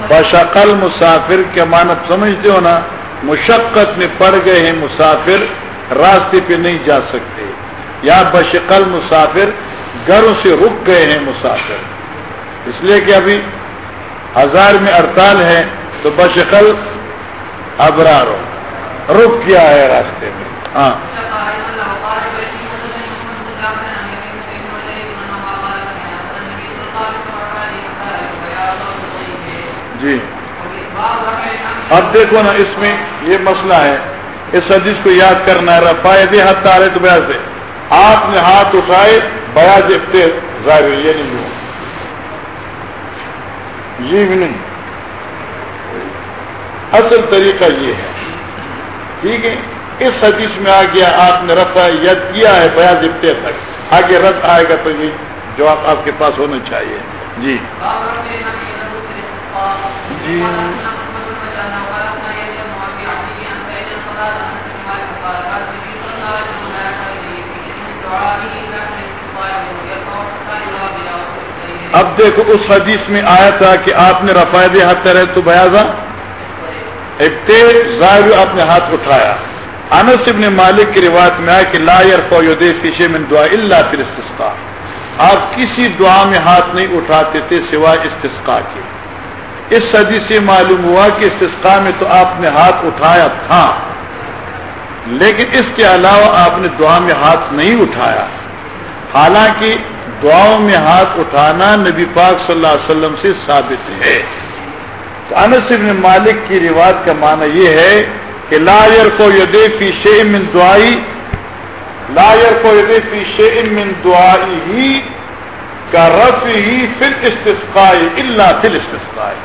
بشقل مسافر کے مانب سمجھتے ہو نا، مشقت میں پڑ گئے ہیں مسافر، راستے پہ نہیں جا سکتے۔ یا بشقل مسافر، گھروں سے رک گئے ہیں مسافر۔ اس لیے کہ ابھی ہزار میں ہڑتال ہے، تو بشقل ابرار ہو رک کیا ہے راستے میں۔ ہاں۔ جی۔ اب دیکھو نا اس میں یہ مسئلہ ہے۔ اس حدیث کو یاد کرنا ہے۔ رفائے دے ہاتھ تارے تو بیاض۔ سے آپ نے ہاتھ اٹھائے، بیاض ظاہر یہ نہیں لوں یہ بھی نہیں۔ اصل طریقہ یہ ہے۔ ٹھیک ہے؟ اس حدیث میں آ گیا، آپ نے رفع ید کیا ہے بیاض افتے تک۔ آگے رد آئے گا تو یہ جواب آپ کے پاس ہونا چاہیے۔ جی۔ جی اب دیکھو اس حدیث میں آیا تھا کہ آپ نے رفائد ہاتھ کرے تو بیازا ہاں؟ ایک تیز ظاہر آپ نے ہاتھ اٹھایا۔ انس ابن مالک کی روایت میں آیا کہ لائر فودے فیشے میں دعا اللہ پھر استسقا آپ کسی دعا میں ہاتھ نہیں اٹھاتے تھے سوائے استسقا کے۔ اس صدی سے معلوم ہوا کہ استسقا میں تو آپ نے ہاتھ اٹھایا تھا، لیکن اس کے علاوہ آپ نے دعا میں ہاتھ نہیں اٹھایا۔ حالانکہ دعاؤں میں ہاتھ اٹھانا نبی پاک صلی اللہ علیہ وسلم سے ثابت ہے۔ انس ابن مالک کی روایت کا معنی یہ ہے کہ لائر کو یدے فی شے من دعائی لائر کو یدے فی شے من دعائی ہی کا رف ہی پھر استسقائی اللہ پھر استسقائی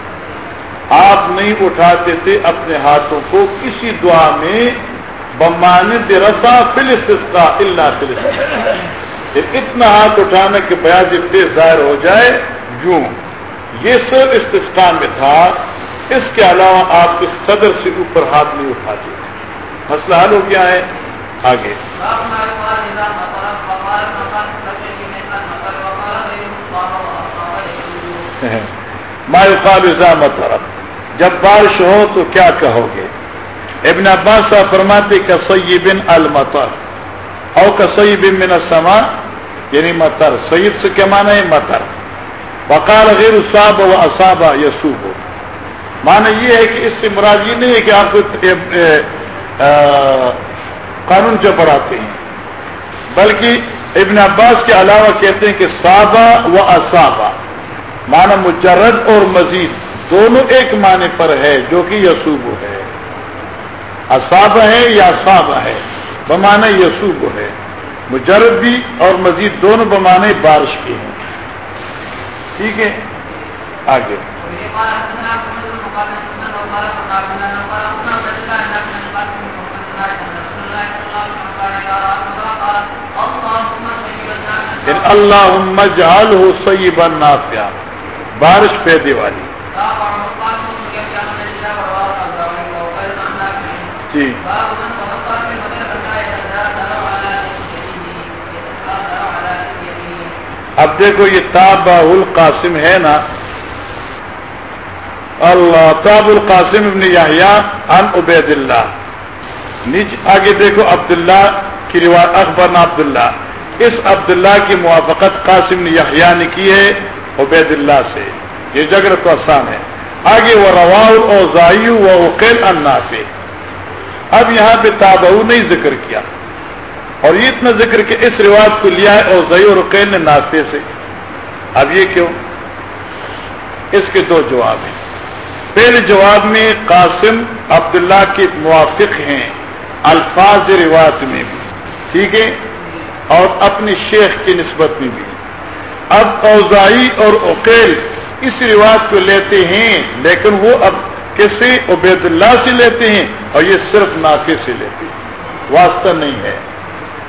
آپ نہیں اٹھاتے تھے اپنے ہاتھوں کو کسی دعا میں بمانند رسا فلسطہ اللہ فلسطہ اتنا ہاتھ اٹھانے کے بیاض اتنے ظاہر ہو جائے، یوں۔ یہ سب استفقہ میں تھا، اس کے علاوہ آپ اس صدر سے اوپر ہاتھ نہیں اٹھاتے۔ مسئلہ حل ہو گیا ہے۔ آگے۔ ہاں۔ مایوقاب مت جب بارش ہو تو کیا کہو گے؟ ابن عباس صاحب فرماتے کا سید بن المطر. او کا سید بن من السما یعنی متر سید سے کیا مانا ہے؟ متر وقال غیر صاحب و اصابہ یسوب. مانا یہ ہے کہ اس سے مراد یہ نہیں ہے کہ آپ کو قانون جو پڑھاتے ہیں. بلکہ ابن عباس کے علاوہ کہتے ہیں کہ صابہ و اصابہ مانا مجرد اور مزید دونوں ایک معنی پر ہے جو کہ یسوب ہے۔ اصاب ہے یا اصاب ہے؟ بمانے یسوب ہے۔ مجرد بھی اور مزید دونوں بمانے بارش کے ہیں۔ ٹھیک ہے؟ آگے۔ اللہ جال ہو سی بننا بارش پیدے والی۔ جی۔ اب دیکھو یہ تاب القاسم ہے نا۔ اللہ، تاب القاسم ابن یحییٰ ان عبید اللہ نیچ آگے دیکھو عبداللہ کی روایت اکبر عبداللہ۔ اس عبداللہ کی موافقت قاسم نے یحییٰ نے کی ہے۔ عبید اللہ سے، یہ جگر تو آسان ہے۔ آگے وہ روا اوزائی و وقیل انا سے اب یہاں پہ تابعو نہیں ذکر کیا۔ اور یہ اتنا ذکر کہ اس رواج کو لیا ہے اور زئی اور رقین نے ناشتے سے۔ اب یہ کیوں؟ اس کے دو جواب ہیں۔ پہلے جواب میں قاسم عبداللہ کے موافق ہیں الفاظ روایت میں بھی، ٹھیک ہے؟ اور اپنے شیخ کی نسبت میں بھی۔ اب اوزائی اور اوکیل اس رواج کو لیتے ہیں، لیکن وہ اب کیسے عبید اللہ سے لیتے ہیں اور یہ صرف نافے سے لیتے ہیں۔ واسطہ نہیں ہے۔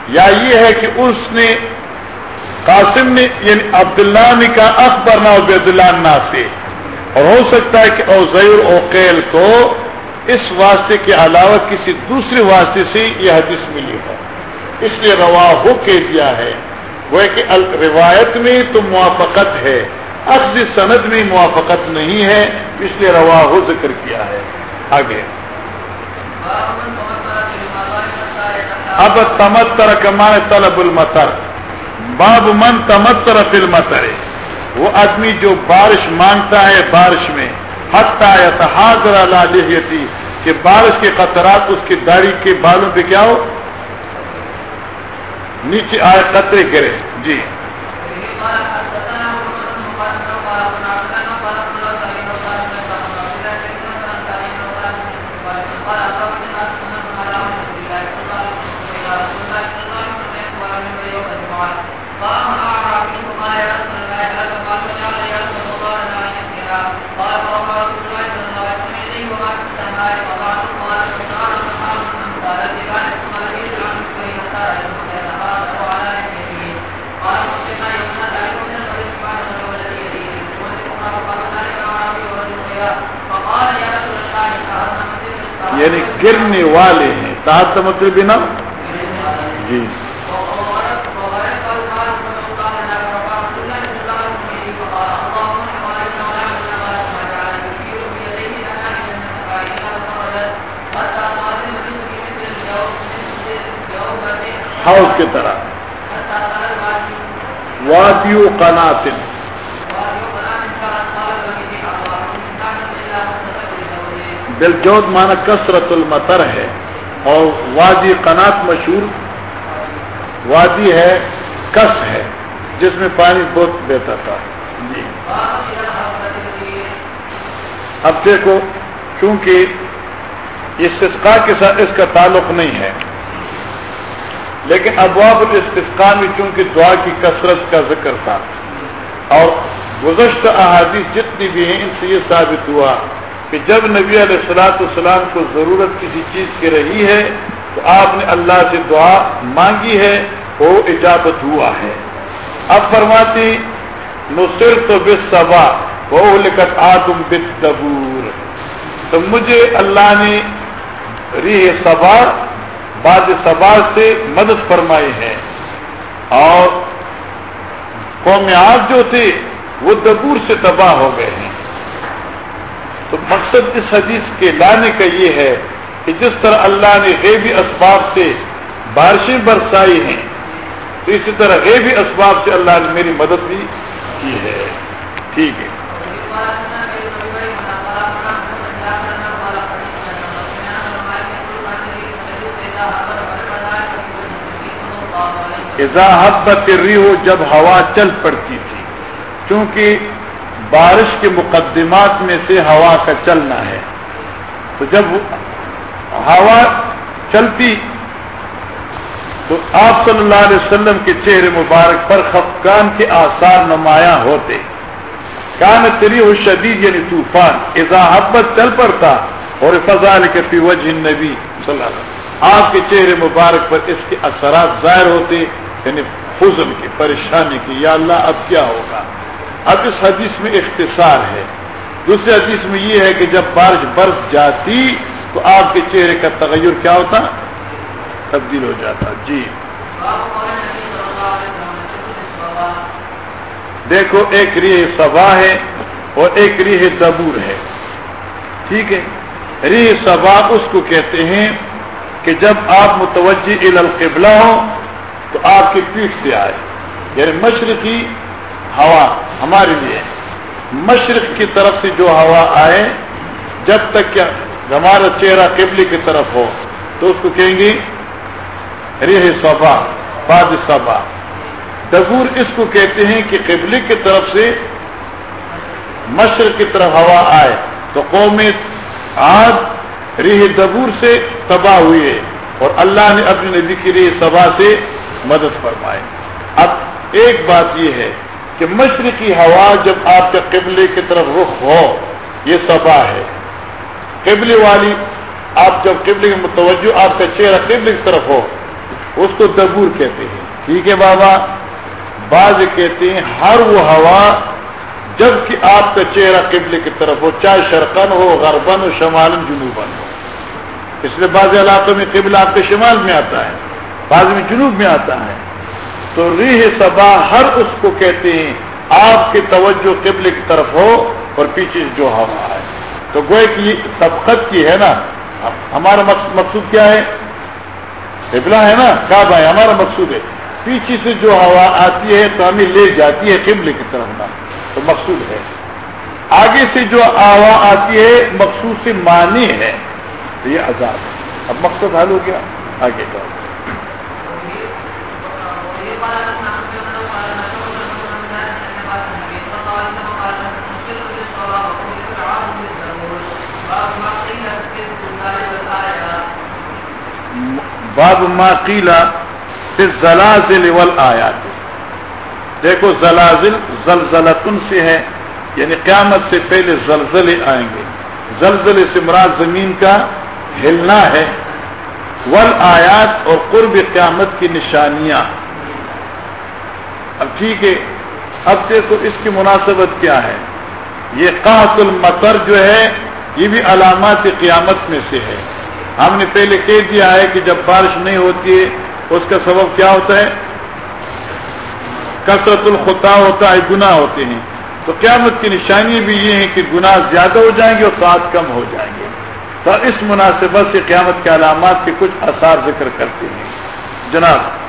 یا یہ ہے کہ اس نے قاسم نے یعنی عبداللہ نے کہا اخبر نہ عبید اللہ نا سے اور ہو سکتا ہے کہ اوزیر اوقیل کو اس واسطے کے علاوہ کسی دوسرے واسطے سے یہ حدیث ملی ہو۔ اس لیے روا ہو کے دیا ہے۔ وہ کہ روایت میں تو موافقت ہے، اخذ سند میں موافقت نہیں ہے، اس لیے روا ہو ذکر کیا ہے۔ آگے۔ اب تمتر کمائے طلب المتر باب من تمتر فل متر وہ آدمی جو بارش مانگتا ہے بارش میں حتہ یا حاضر کہ بارش کے قطرات اس کی داڑھی کے بالوں پہ کیا ہو؟ نیچے آئے قطرے کرے جی۔ یعنی گرنے والے ہیں۔ تحت مطلب بنا؟ جی۔ ہاؤس کی طرح۔ وادیو قناتن۔ دلجود مانا کثرت المطر ہے اور وادی قنات مشہور وادی ہے، کس ہے، جس میں پانی بہت بہتا تھا۔ جی۔ اب دیکھو، چونکہ استفقا کے ساتھ اس کا تعلق نہیں ہے، لیکن ابواب الاستفقا میں چونکہ دعا کی کثرت کا ذکر تھا اور گزشتہ احادیث جتنی بھی ہیں، ان سے یہ ثابت ہوا۔ کہ جب نبی علیہ السلاۃ السلام کو ضرورت کسی چیز کی رہی ہے تو آپ نے اللہ سے دعا مانگی ہے، وہ اجابت ہوا ہے۔ اب فرماتی نصر تو بس صبا وہ لکھت آدم بس دبور تو مجھے اللہ نے ریح صبا، بعد صبا سے مدد فرمائی ہے۔ اور قوم آج جو تھے، وہ دبور سے تباہ ہو گئے ہیں۔ تو مقصد اس حدیث کے لانے کا یہ ہے کہ جس طرح اللہ نے غیبی اسباب سے بارشیں برسائی ہیں، تو اسی طرح غیبی اسباب سے اللہ نے میری مدد بھی کی ہے۔ ٹھیک ہے۔ اضاحت بری ہو جب ہوا چل پڑتی تھی کیونکہ بارش کے مقدمات میں سے ہوا کا چلنا ہے۔ تو جب ہوا چلتی، تو آپ صلی اللہ علیہ وسلم کے چہرے مبارک پر خفقان کے آثار نمایاں ہوتے۔ کان تری ہو شدید یعنی طوفان اضاحت چل پڑتا اور فضال کے فی وجہ نبی صلی اللہ علیہ وسلم۔ آپ کے چہرے مبارک پر اس کے اثرات ظاہر ہوتے یعنی فضل کی، پریشانی کی، یا اللہ اب کیا ہوگا؟ اب اس حدیث میں اختصار ہے۔ دوسرے حدیث میں یہ ہے کہ جب بارش برف جاتی تو آپ کے چہرے کا تغیر کیا ہوتا؟ تبدیل ہو جاتا۔ جی۔ دیکھو، ایک ریح سبا ہے اور ایک ریح دبور ہے۔ ٹھیک ہے۔ ریح سبا اس کو کہتے ہیں کہ جب آپ متوجہ القبلہ ہوں تو آپ کی پیٹھ سے آئے۔ یعنی مشرقی ہوا۔ ہمارے لیے مشرق کی طرف سے جو ہوا آئے، جب تک کہ ہمارا چہرہ قبلی کی طرف ہو، تو اس کو کہیں گے ریح صبا، باد صبا۔ دبور اس کو کہتے ہیں کہ قبلی کی طرف سے مشرق کی طرف ہوا آئے، تو قوم آج ریح دبور سے تباہ ہوئی ہے اور اللہ نے اپنے نبی کی ریح سبا سے مدد فرمائے اب ایک بات یہ ہے کہ مشرقی ہوا جب آپ کے قبلے کی طرف رخ ہو، یہ سبا ہے۔ قبلے والی آپ جب قبلے کے متوجہ، آپ کا چہرہ قبلے کی طرف ہو، اس کو دبور کہتے ہیں۔ ٹھیک ہے بابا؟ بعض کہتے ہیں ہر وہ ہوا جبکہ آپ کا چہرہ قبلے کی طرف ہو، چاہے شرقن ہو غربن ہو شمال جنوبن ہو۔ اس لیے بعض علاقوں میں قبل آپ کے شمال میں آتا ہے، بعض میں جنوب میں آتا ہے۔ تو ریح سبا ہر اس کو کہتے ہیں، آپ کی توجہ قبل کی طرف ہو اور پیچھے جو ہوا ہے۔ تو گوئے کی طبقت کی ہے نا۔ ہمارا مقصود کیا ہے؟ قبلہ ہے نا کہا بھائی ہمارا مقصود ہے۔ پیچھے سے جو ہوا آتی ہے تو ہمیں لے جاتی ہے قبل کی طرف نا۔ تو مقصود ہے۔ آگے سے جو ہوا آتی ہے، مقصود سے معنی ہے۔ تو یہ آزاد ہے۔ اب مقصد حل ہو گیا۔ آگے جاؤ۔ باب ما قیلا زلازل والآیات. دیکھو زلازل زلزلتن سے ہے یعنی قیامت سے پہلے زلزلے آئیں گے۔ زلزلے سے مراد زمین کا ہلنا ہے۔ ول آیات اور قرب قیامت کی نشانیاں۔ اب ٹھیک ہے، اب دیکھو اس کی مناسبت کیا ہے؟ یہ قاط المطر جو ہے، یہ بھی علامات قیامت میں سے ہے۔ ہم نے پہلے کہہ دیا ہے کہ جب بارش نہیں ہوتی ہے، اس کا سبب کیا ہوتا ہے؟ کثرت الخطا ہوتا ہے، گناہ ہوتے ہیں۔ تو قیامت کی نشانی بھی یہ ہے کہ گناہ زیادہ ہو جائیں گے اور ساتھ کم ہو جائیں گے۔ تو اس مناسبت سے قیامت کے علامات کے کچھ اثار ذکر کرتے ہیں۔ جناب۔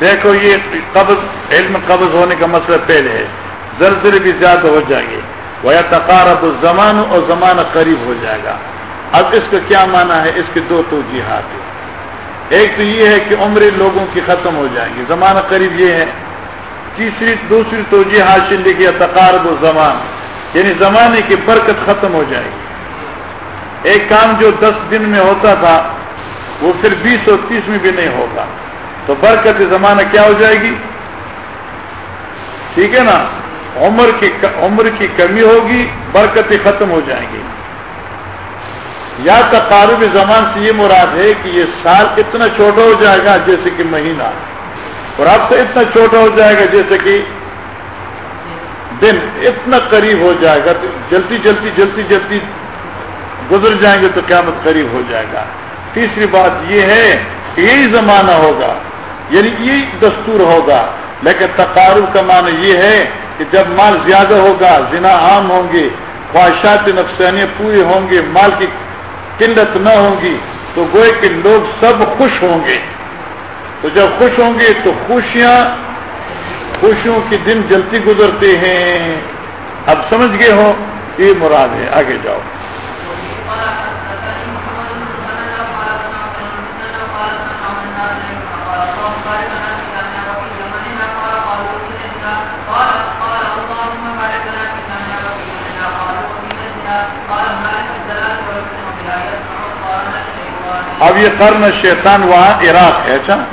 دیکھو یہ قبض، علم قبض ہونے کا مسئلہ پہلے ہے۔ زلزلے بھی زیادہ ہو جائیں گے۔ وہ تقارب زمان اور زمانہ قریب ہو جائے گا۔ اب اس کا کیا معنی ہے؟ اس کے دو توجیحات ہیں۔ ایک تو یہ ہے کہ عمر لوگوں کی ختم ہو جائیں گی۔ زمانہ قریب یہ ہے۔ تیسری، دوسری توجہ حاصل لکھی تقارب و زمان یعنی زمانے کی برکت ختم ہو جائے گی۔ ایک کام جو دس دن میں ہوتا تھا، وہ پھر بیس اور تیس میں بھی نہیں ہوگا۔ تو برکت زمانہ کیا ہو جائے گی؟ ٹھیک ہے نا؟ عمر کی عمر کی کمی ہوگی، برکتیں ختم ہو جائیں گی۔ یا تقارب زمان سے یہ مراد ہے کہ یہ سال اتنا چھوٹا ہو جائے گا جیسے کہ مہینہ۔ اور اب تو اتنا چھوٹا ہو جائے گا جیسے کہ دن۔ اتنا قریب ہو جائے گا۔ جلدی جلدی جلدی جلدی گزر جائیں گے تو قیامت قریب ہو جائے گا۔ تیسری بات یہ ہے کہ یہی زمانہ ہوگا یعنی یہی دستور ہوگا۔ لیکن تقارب کا معنی یہ ہے کہ جب مال زیادہ ہوگا، زنا عام ہوں گے، خواہشات نقصانیاں پوری ہوں گے، مال کی قلت نہ ہوگی تو گوئے کہ لوگ سب خوش ہوں گے۔ تو جب خوش ہوں گے تو خوشیاں، خوشیوں کے دن جلدی گزرتے ہیں۔ اب سمجھ گئے ہو؟ یہ مراد ہے۔ آگے جاؤ۔ اب یہ قرن شیطان وہاں عراق ہے اچھا؟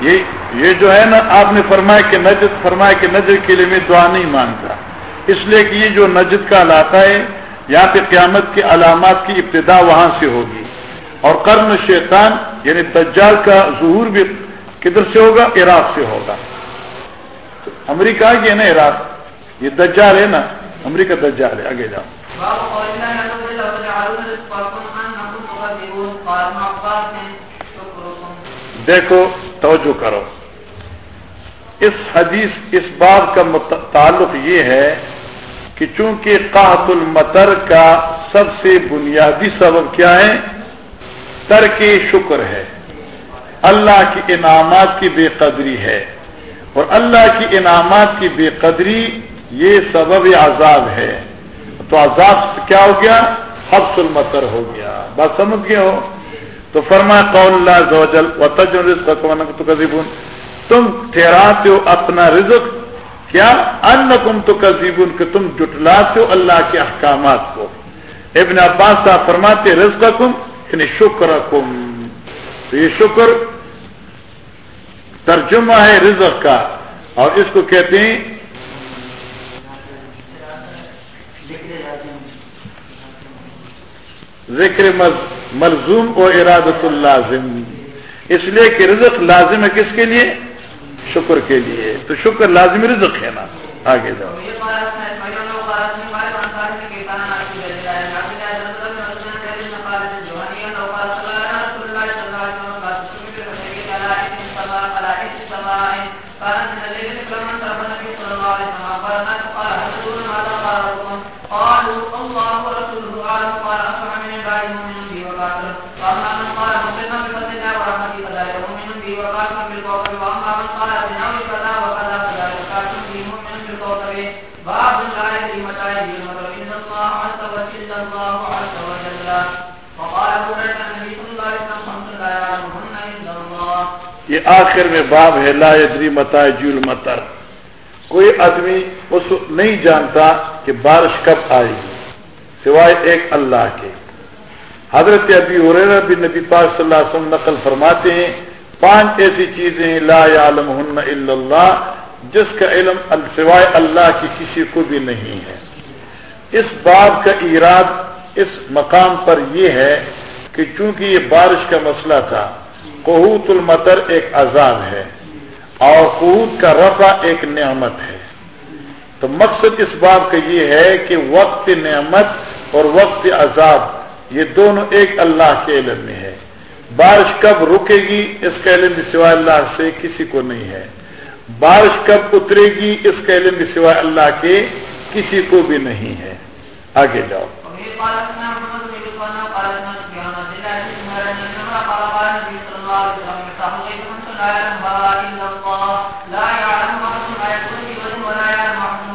یہ یہ جو ہے نا، آپ نے فرمایا کہ نجد فرمایا کہ نجد کے لیے میں دعا نہیں مانتا اس لیے کہ یہ جو نجد کا علاقہ ہے، یہاں پہ قیامت کی علامات کی ابتدا وہاں سے ہوگی۔ اور قرن شیطان یعنی دجال کا ظہور بھی کدھر سے ہوگا؟ عراق سے ہوگا۔ امریکہ کی ہے نا عراق۔ یہ دجال ہے نا۔ امریکہ دجال ہے۔ آگے جاؤ۔ دیکھو، توجہ کرو۔ اس حدیث، اس بات کا تعلق یہ ہے کہ چونکہ قاحت المطر کا سب سے بنیادی سبب کیا ہے؟ ترک شکر ہے۔ اللہ کی انعامات کی بے قدری ہے۔ اور اللہ کی انعامات کی بے قدری یہ سبب عذاب ہے۔ تو عذاب کیا ہو گیا؟ حفظ المطر ہو گیا۔ بات سمجھ گئے ہو؟ تو فرما قول اللہ زوجل و رزق تو کذیبون تم ٹھہراتے ہو اپنا رزق، کیا؟ ان کم تو کذیبون کہ تم جٹلاتے ہو اللہ کے احکامات کو۔ ابن عباس صاحب فرماتے رزق کم یعنی شکرکم۔ تو یہ شکر ترجمہ ہے رزق کا، اور اس کو کہتے ہیں ذکر ملزوم و ارادت اللازم. اس لیے کہ رزق لازم ہے کس کے لیے؟ شکر کے لیے. تو شکر لازم رزق ہے نا. آگے جاؤ. یہ آخر میں باب ہے لا یدری متا جول متر کوئی آدمی اس نہیں جانتا کہ بارش کب آئے گی، سوائے ایک اللہ کے۔ حضرت ابھی ریرا بھی نبی پاک صلی اللہ علیہ وسلم نقل فرماتے ہیں پانچ ایسی چیزیں لا عالم ہن اللہ، جس کا علم سوائے اللہ کی کسی کو بھی نہیں ہے۔ اس باب کا اراد اس مقام پر یہ ہے کہ چونکہ یہ بارش کا مسئلہ تھا قوت المطر ایک عذاب ہے اور قوت کا رفع ایک نعمت ہے۔ تو مقصد اس بات کا یہ ہے کہ وقت نعمت اور وقت عذاب، یہ دونوں ایک اللہ کے علم میں ہے۔ بارش کب رکے گی اس کا علم بھی سوائے اللہ سے کسی کو نہیں ہے۔ بارش کب اترے گی اس کا علم بھی سوائے اللہ کے کسی کو بھی نہیں ہے۔ آگے جاؤ۔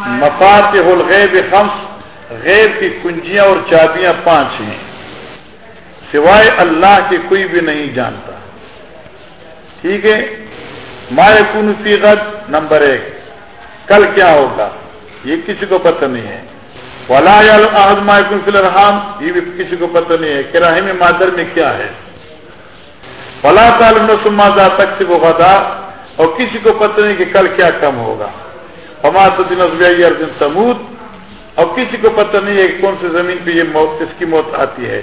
مفاد الغیب خمس غیب کی کنجیاں اور چابیاں پانچ ہیں۔ سوائے اللہ کے کوئی بھی نہیں جانتا۔ ٹھیک ہے؟ مائے کن فیغت نمبر ایک۔ کل کیا ہوگا؟ یہ کسی کو پتہ نہیں ہے۔ ولا احد مائے کن فی الرحام یہ بھی کسی کو پتہ نہیں ہے۔ کہ رحم مادر میں کیا ہے؟ فلا تعلم سما تک سے وہ غدا۔ اور کسی کو پتہ نہیں کہ کل کیا کم ہوگا۔ ہمارا دن ارجن سمود اور کسی کو پتہ نہیں ہے کہ کون سی زمین پہ یہ موت، اس کی موت آتی ہے۔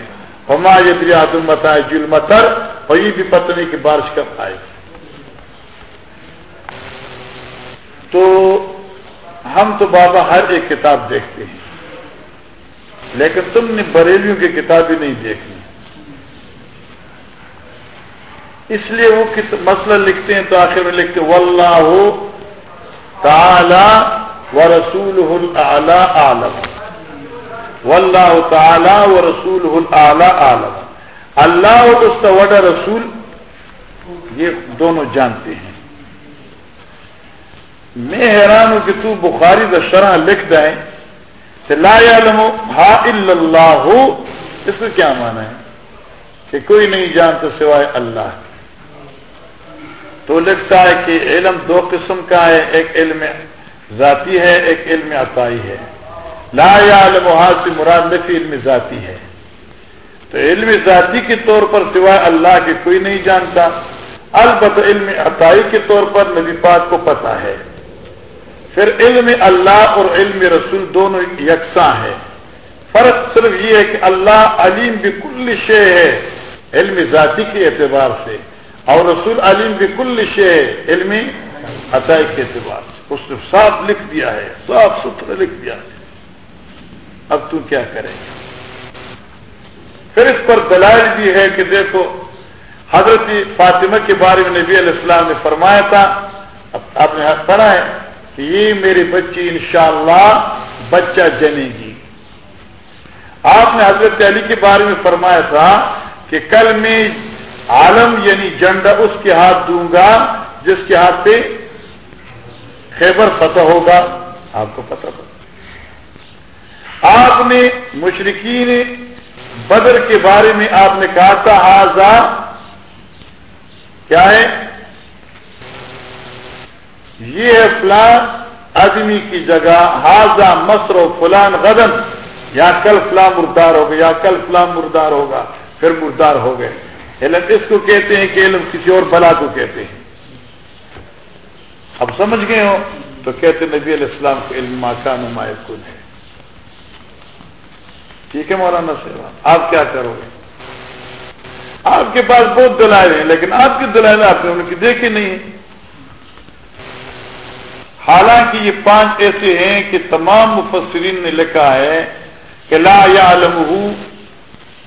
ہما یہ دریا متا جل متر اور یہ بھی پتہ نہیں کہ بارش کب آئے تو ہم تو بابا ہر ایک کتاب دیکھتے ہیں، لیکن تم نے بریلیوں کی کتابیں نہیں دیکھنی۔ اس لیے وہ مسئلہ لکھتے ہیں تو آخر میں لکھتے واللہ تعالی و رسول عالم واللہ تعالی و رسول عالم اللہ و رسول، یہ دونوں جانتے ہیں. میں حیران ہوں کہ تو بخاری کا شرح لکھ دیں کہ لا علم ہا اللہ، اس کو کیا مانا ہے؟ کہ کوئی نہیں جانتا سوائے اللہ تو لکھتا ہے کہ علم دو قسم کا ہے، ایک علم ذاتی ہے، ایک علم عطائی ہے. لا یا علم سے مراد لفی علم ذاتی ہے۔ تو علم ذاتی کے طور پر سوائے اللہ کے کوئی نہیں جانتا، البتہ علم عطائی کے طور پر نبی پاک کو پتا ہے۔ پھر علم اللہ اور علم رسول دونوں یکساں ہے فرق صرف یہ ہے کہ اللہ علیم بکل شے ہے علم ذاتی کے اعتبار سے، اور رسول علیم بھی کل شے علمی عطائی کے اعتبار سے۔ اس نے صاف لکھ دیا ہے، صاف ستھرا لکھ دیا ہے۔ اب تو کیا کرے؟ پھر اس پر دلائل بھی ہے کہ دیکھو، حضرت فاطمہ کے بارے میں نبی علیہ السلام نے فرمایا تھا آپ نے پڑھا ہے کہ یہ میری بچی انشاءاللہ بچہ جنے گی۔ آپ نے حضرت علی کے بارے میں فرمایا تھا کہ کل میں عالم یعنی جنڈا اس کے ہاتھ دوں گا جس کے ہاتھ پہ خیبر فتح ہوگا۔ آپ کو پتہ آپ نے مشرقین بدر کے بارے میں آپ نے کہا تھا آزا کیا ہے؟ یہ ہے فلان آدمی کی جگہ حاضہ مصر و فلان غدن. یا کل فلاں مردار ہوگا، یا کل فلاں مردار ہوگا، پھر مردار ہو گئے۔ علم اس کو کہتے ہیں کہ علم کسی اور بلا کو کہتے ہیں۔ اب سمجھ گئے ہو؟ تو کہتے نبی علیہ السلام کو علم ماکان نمایت کن ہے۔ ٹھیک ہے مولانا صاحب؟ آپ کیا کرو گے؟ آپ کے پاس بہت دلائل ہیں، لیکن آپ کی دلائل آپ نے ان کی دیکھی نہیں حالانکہ یہ پانچ ایسے ہیں کہ تمام مفسرین نے لکھا ہے کہ لا یا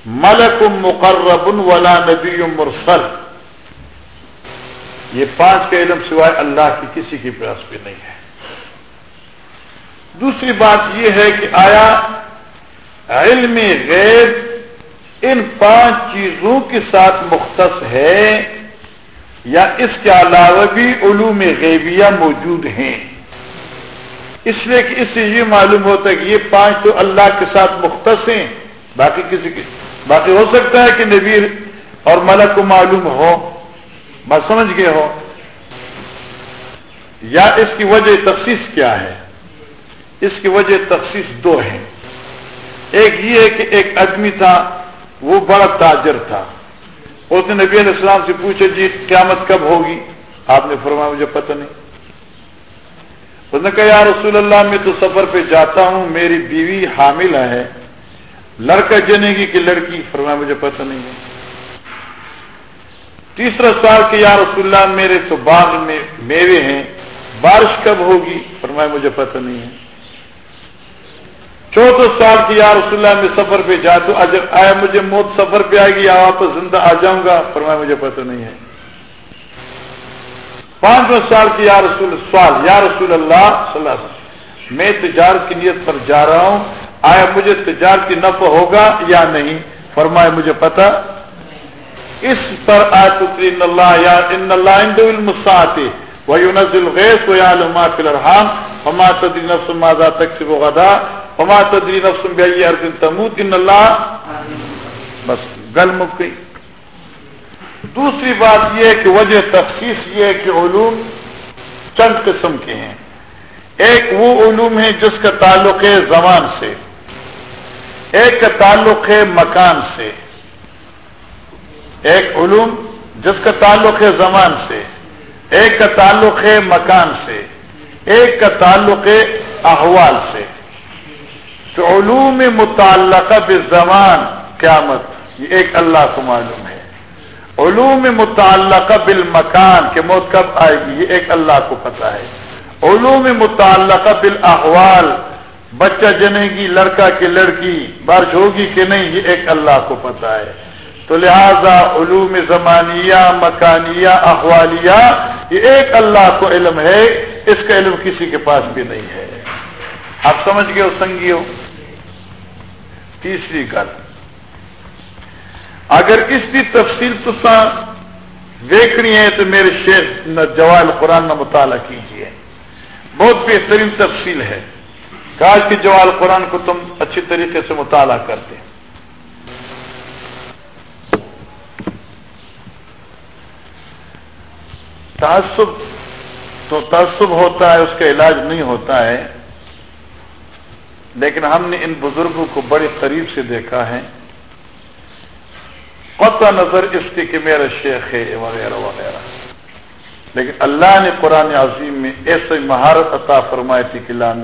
ملک مقرب ولا نبی مرسل۔ یہ پانچ کا علم سوائے اللہ کی کسی کی پاس بھی نہیں ہے۔ دوسری بات یہ ہے کہ آیا علم غیر ان پانچ چیزوں کے ساتھ مختص ہے یا اس کے علاوہ بھی علوم غیبیہ موجود ہیں۔ اس لیے کہ اس سے یہ معلوم ہوتا ہے کہ یہ پانچ تو اللہ کے ساتھ مختص ہیں۔ باقی کسی کی باقی ہو سکتا ہے کہ نبیر اور ملک کو معلوم ہو۔ بات سمجھ گئے ہو؟ یا اس کی وجہ تخصیص کیا ہے؟ اس کی وجہ تخصیص دو ہیں۔ ایک یہ ہے کہ ایک آدمی تھا، وہ بڑا تاجر تھا۔ اس نے نبی علیہ السلام سے پوچھا جی قیامت کب ہوگی؟ آپ نے فرمایا، مجھے پتہ نہیں. اس نے کہا، یا رسول اللہ، میں تو سفر پہ جاتا ہوں، میری بیوی حامل ہے، لڑکا جنے گی کہ لڑکی؟ فرمایا، مجھے پتہ نہیں ہے. تیسرا سال کہ، یا رسول اللہ، میرے تو باغ میں میوے ہیں، بارش کب ہوگی؟ فرمایا، مجھے پتہ نہیں ہے. چوتھا سال کی یا رسول اللہ میں سفر پہ جا، تو آیا مجھے موت سفر پہ آئے گی، یا واپس زندہ آ جاؤں گا؟ فرمایا، مجھے پتہ نہیں ہے۔ پانچواں سال کی یا رسول، سوال، یا رسول اللہ صلی اللہ علیہ وسلم، میں تجارت کی نیت پر جا رہا ہوں، آیا مجھے تجارت کی نفع ہوگا یا نہیں؟ فرمائے مجھے پتا اس پر آئے اللہ یا، ان اللہ مساطے وہی نزل غیث و یا علما فلرحام ہما تدری نفس ماضا تک سے غدا۔ ہما تدری نفس بھائی ارجن تموت. ان اللہ بس گل مک گئی دوسری بات یہ ہے کہ وجہ تفصیص یہ ہے کہ علوم چند قسم کے ہیں. ایک وہ علوم ہے جس کا تعلق ہے زمان سے. ایک کا تعلق ہے مکان سے. ایک علوم جس کا تعلق ہے زمان سے. ایک کا تعلق ہے مکان سے. ایک کا تعلق ہے احوال سے. علوم متعلقہ بزمان قیامت، یہ ایک اللہ کو معلوم ہے۔ علوم متعلقہ بالمکان، کہ موت کب آئے گی، یہ ایک اللہ کو پتا ہے۔ علوم متعلقہ بالاحوال بچہ جنے گی، لڑکا کی لڑکی، بارش ہوگی کہ نہیں، یہ ایک اللہ کو پتا ہے۔ تو لہذا علوم زمانیہ، مکانیہ، احوالیہ، یہ ایک اللہ کو علم ہے، اس کا علم کسی کے پاس بھی نہیں ہے۔ آپ سمجھ گئے ہو سنگیو تیسری گل۔ اگر اس کی تفصیل تو دیکھنی ہے تو میرے شیخ جوال قرآن میں مطالعہ کیجیے بہت بہترین تفصیل ہے۔ کاش کی جوال قرآن کو تم اچھی طریقے سے مطالعہ کرتے۔ تعصب تو تعصب ہوتا ہے، اس کا علاج نہیں ہوتا ہے۔ لیکن ہم نے ان بزرگوں کو بڑے قریب سے دیکھا ہے۔ قطع نظر اس کی کہ میرا شیخ ہے وغیرہ وغیرہ لیکن اللہ نے قرآن عظیم میں ایسے مہارت عطا فرمائی تھی کہ لام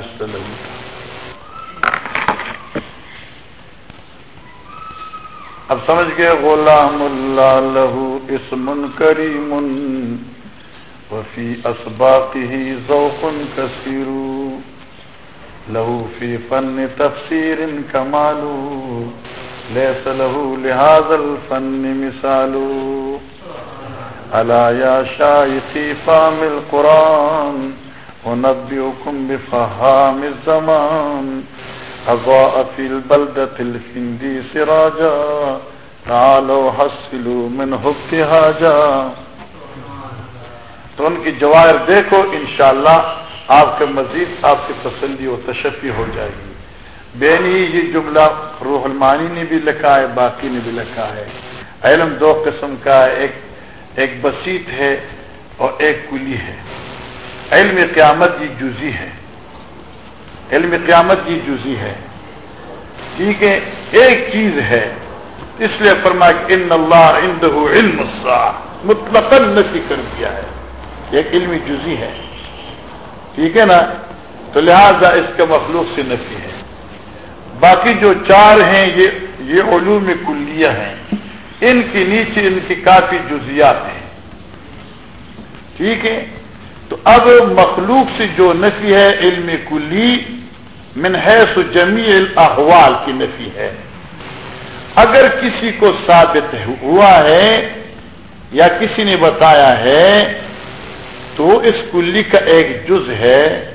اب سمجھ گئے؟ غلام اللہ لہو اسمن کریم وفی اسباقی ذوق کثیرو لہو فی فن تفسیر کمالو، لیس لہو لحاظ الفن مثالو۔ الا یا شایخی فام القرآن ونبئكم بفهام الزمان۔ أضاء في البلدة الهندي سراجا تعالوا حصلوا منه ابتهاجا تو ان کی جواہر دیکھو، انشاءاللہ آپ کے مزید آپ کی تسلی و تشفی ہو جائے گی۔ بین ہی یہ جملہ روح المانی نے بھی لکھا ہے، باقی نے بھی لکھا ہے۔ علم دو قسم کا ایک ایک بسیط ہے اور ایک کلی ہے۔ علم قیامت یہ جزی ہے۔ علم قیامت یہ جزی ہے۔ ٹھیک ہے، ایک چیز ہے۔ اس لیے فرما کہ ان اللہ علم مطلق نفی کر دیا ہے۔ ایک علمی جزی ہے۔ ٹھیک ہے نا؟ تو لہذا اس کا مخلوق سے نفی ہے باقی جو چار ہیں، یہ یہ علوم کلیہ ہیں۔ ان کے نیچے، ان کی کافی جزیات ہیں۔ ٹھیک ہے؟ تو اب مخلوق سے جو نفی ہے، علم کلی، من ہے سو جمی الاحوال کی نفی ہے۔ اگر کسی کو ثابت ہوا ہے یا کسی نے بتایا ہے تو اس کلی کا ایک جز ہے۔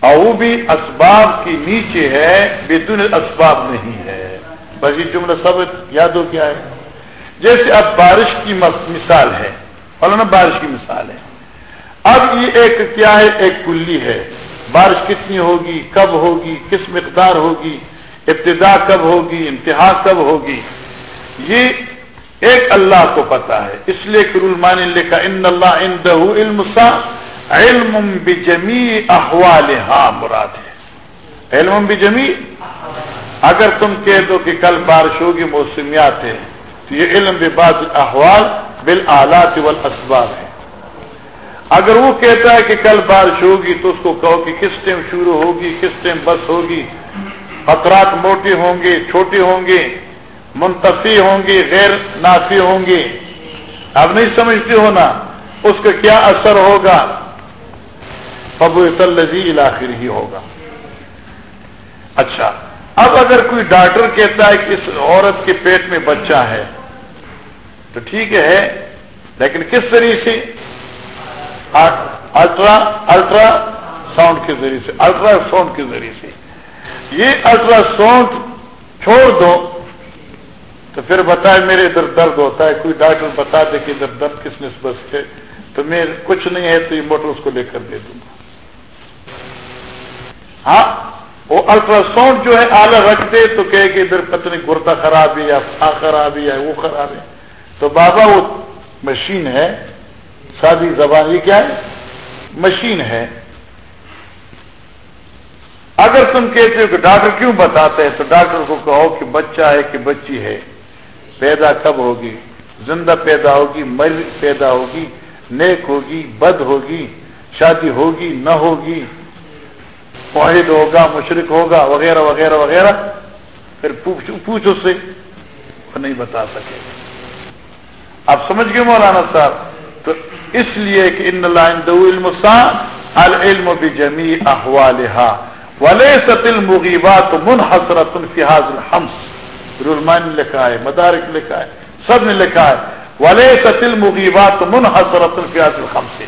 اور وہ بھی اسباب کے نیچے ہے، بدون اسباب نہیں ہے۔ بس یہ جملہ سب یاد ہو کیا ہے۔ جیسے اب بارش کی مثال ہے۔ مولانا، بارش کی مثال ہے۔ اب یہ ایک کیا ہے؟ ایک کلی ہے۔ بارش کتنی ہوگی؟ کب ہوگی؟ کس مقدار ہوگی؟ ابتدا کب ہوگی؟ انتہا کب ہوگی؟ یہ ایک اللہ کو پتا ہے۔ اس لیے کہ رولمان لکھا، ان اللہ ان علم سا علم بجمی احوال ہاں مراد ہے۔ علم بجمی اگر تم کہہ دو کہ کل بارش ہوگی، موسمیات ہے تو یہ علم بباد احوال بال آلات اسباب ہے۔ اگر وہ کہتا ہے کہ کل بارش ہوگی، تو اس کو کہو کہ کس ٹائم شروع ہوگی، کس ٹائم بس ہوگی۔ خطرات موٹے ہوں گے، چھوٹے ہوں گے منتفی ہوں گے غیر نافی ہوں گے اب نہیں سمجھتے ہو نا، اس کا کیا اثر ہوگا؟ ابو لذی علاخر ہی ہوگا۔ اچھا اب اگر کوئی ڈاکٹر کہتا ہے کہ اس عورت کے پیٹ میں بچہ ہے، تو ٹھیک ہے، لیکن کس ذریعے سے؟ الٹرا الٹرا ساؤنڈ کے ذریعے سے، الٹرا ساؤنڈ کے ذریعے سے۔ یہ الٹرا ساؤنڈ چھوڑ دو تو پھر بتائے میرے ادھر درد ہوتا ہے، کوئی ڈاکٹر بتا دے کہ ادھر درد کس نسبت سے تو میں کچھ نہیں ہے تو یہ موٹر اس کو لے کر دے دوں گا۔ ہاں وہ الٹرا ساؤنڈ جو ہے آلہ رکھ دے تو کہ ادھر پتنی گرتا خراب ہے یا پھا خراب ہے یا وہ خراب ہے۔ تو بابا، وہ مشین ہے، سادی زبان، یہ کیا ہے؟ مشین ہے۔ اگر تم کہتے ہو کہ ڈاکٹر کیوں بتاتے ہیں، تو ڈاکٹر کو کہو کہ بچہ ہے کہ بچی ہے۔ پیدا کب ہوگی؟ زندہ پیدا ہوگی، مر پیدا ہوگی، نیک ہوگی، بد ہوگی، شادی ہوگی، نہ ہوگی معاہد ہوگا مشرق ہوگا، وغیرہ وغیرہ وغیرہ۔ پھر پوچھو سے نہیں بتا سکے۔ آپ سمجھ گئے مولانا صاحب؟ تو اس لیے کہ ان لائن علم العلم بجمی احوالہ ولی ستل مغیبات من حسرت الفاظ الحمس رولمان نے لکھا ہے، مدارک لکھا ہے، سب نے لکھا ہے۔ ولی ستل مغیبات من حسرت الفاظ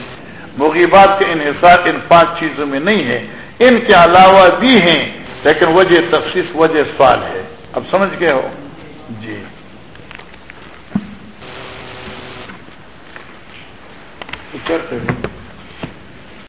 مغیبات کے انحصار ان پانچ چیزوں میں نہیں ہے۔ ان کے علاوہ بھی ہیں، لیکن وجہ تفصیص وجہ سوال ہے۔ اب سمجھ گئے ہو؟ جی۔ کرتے ہیں؟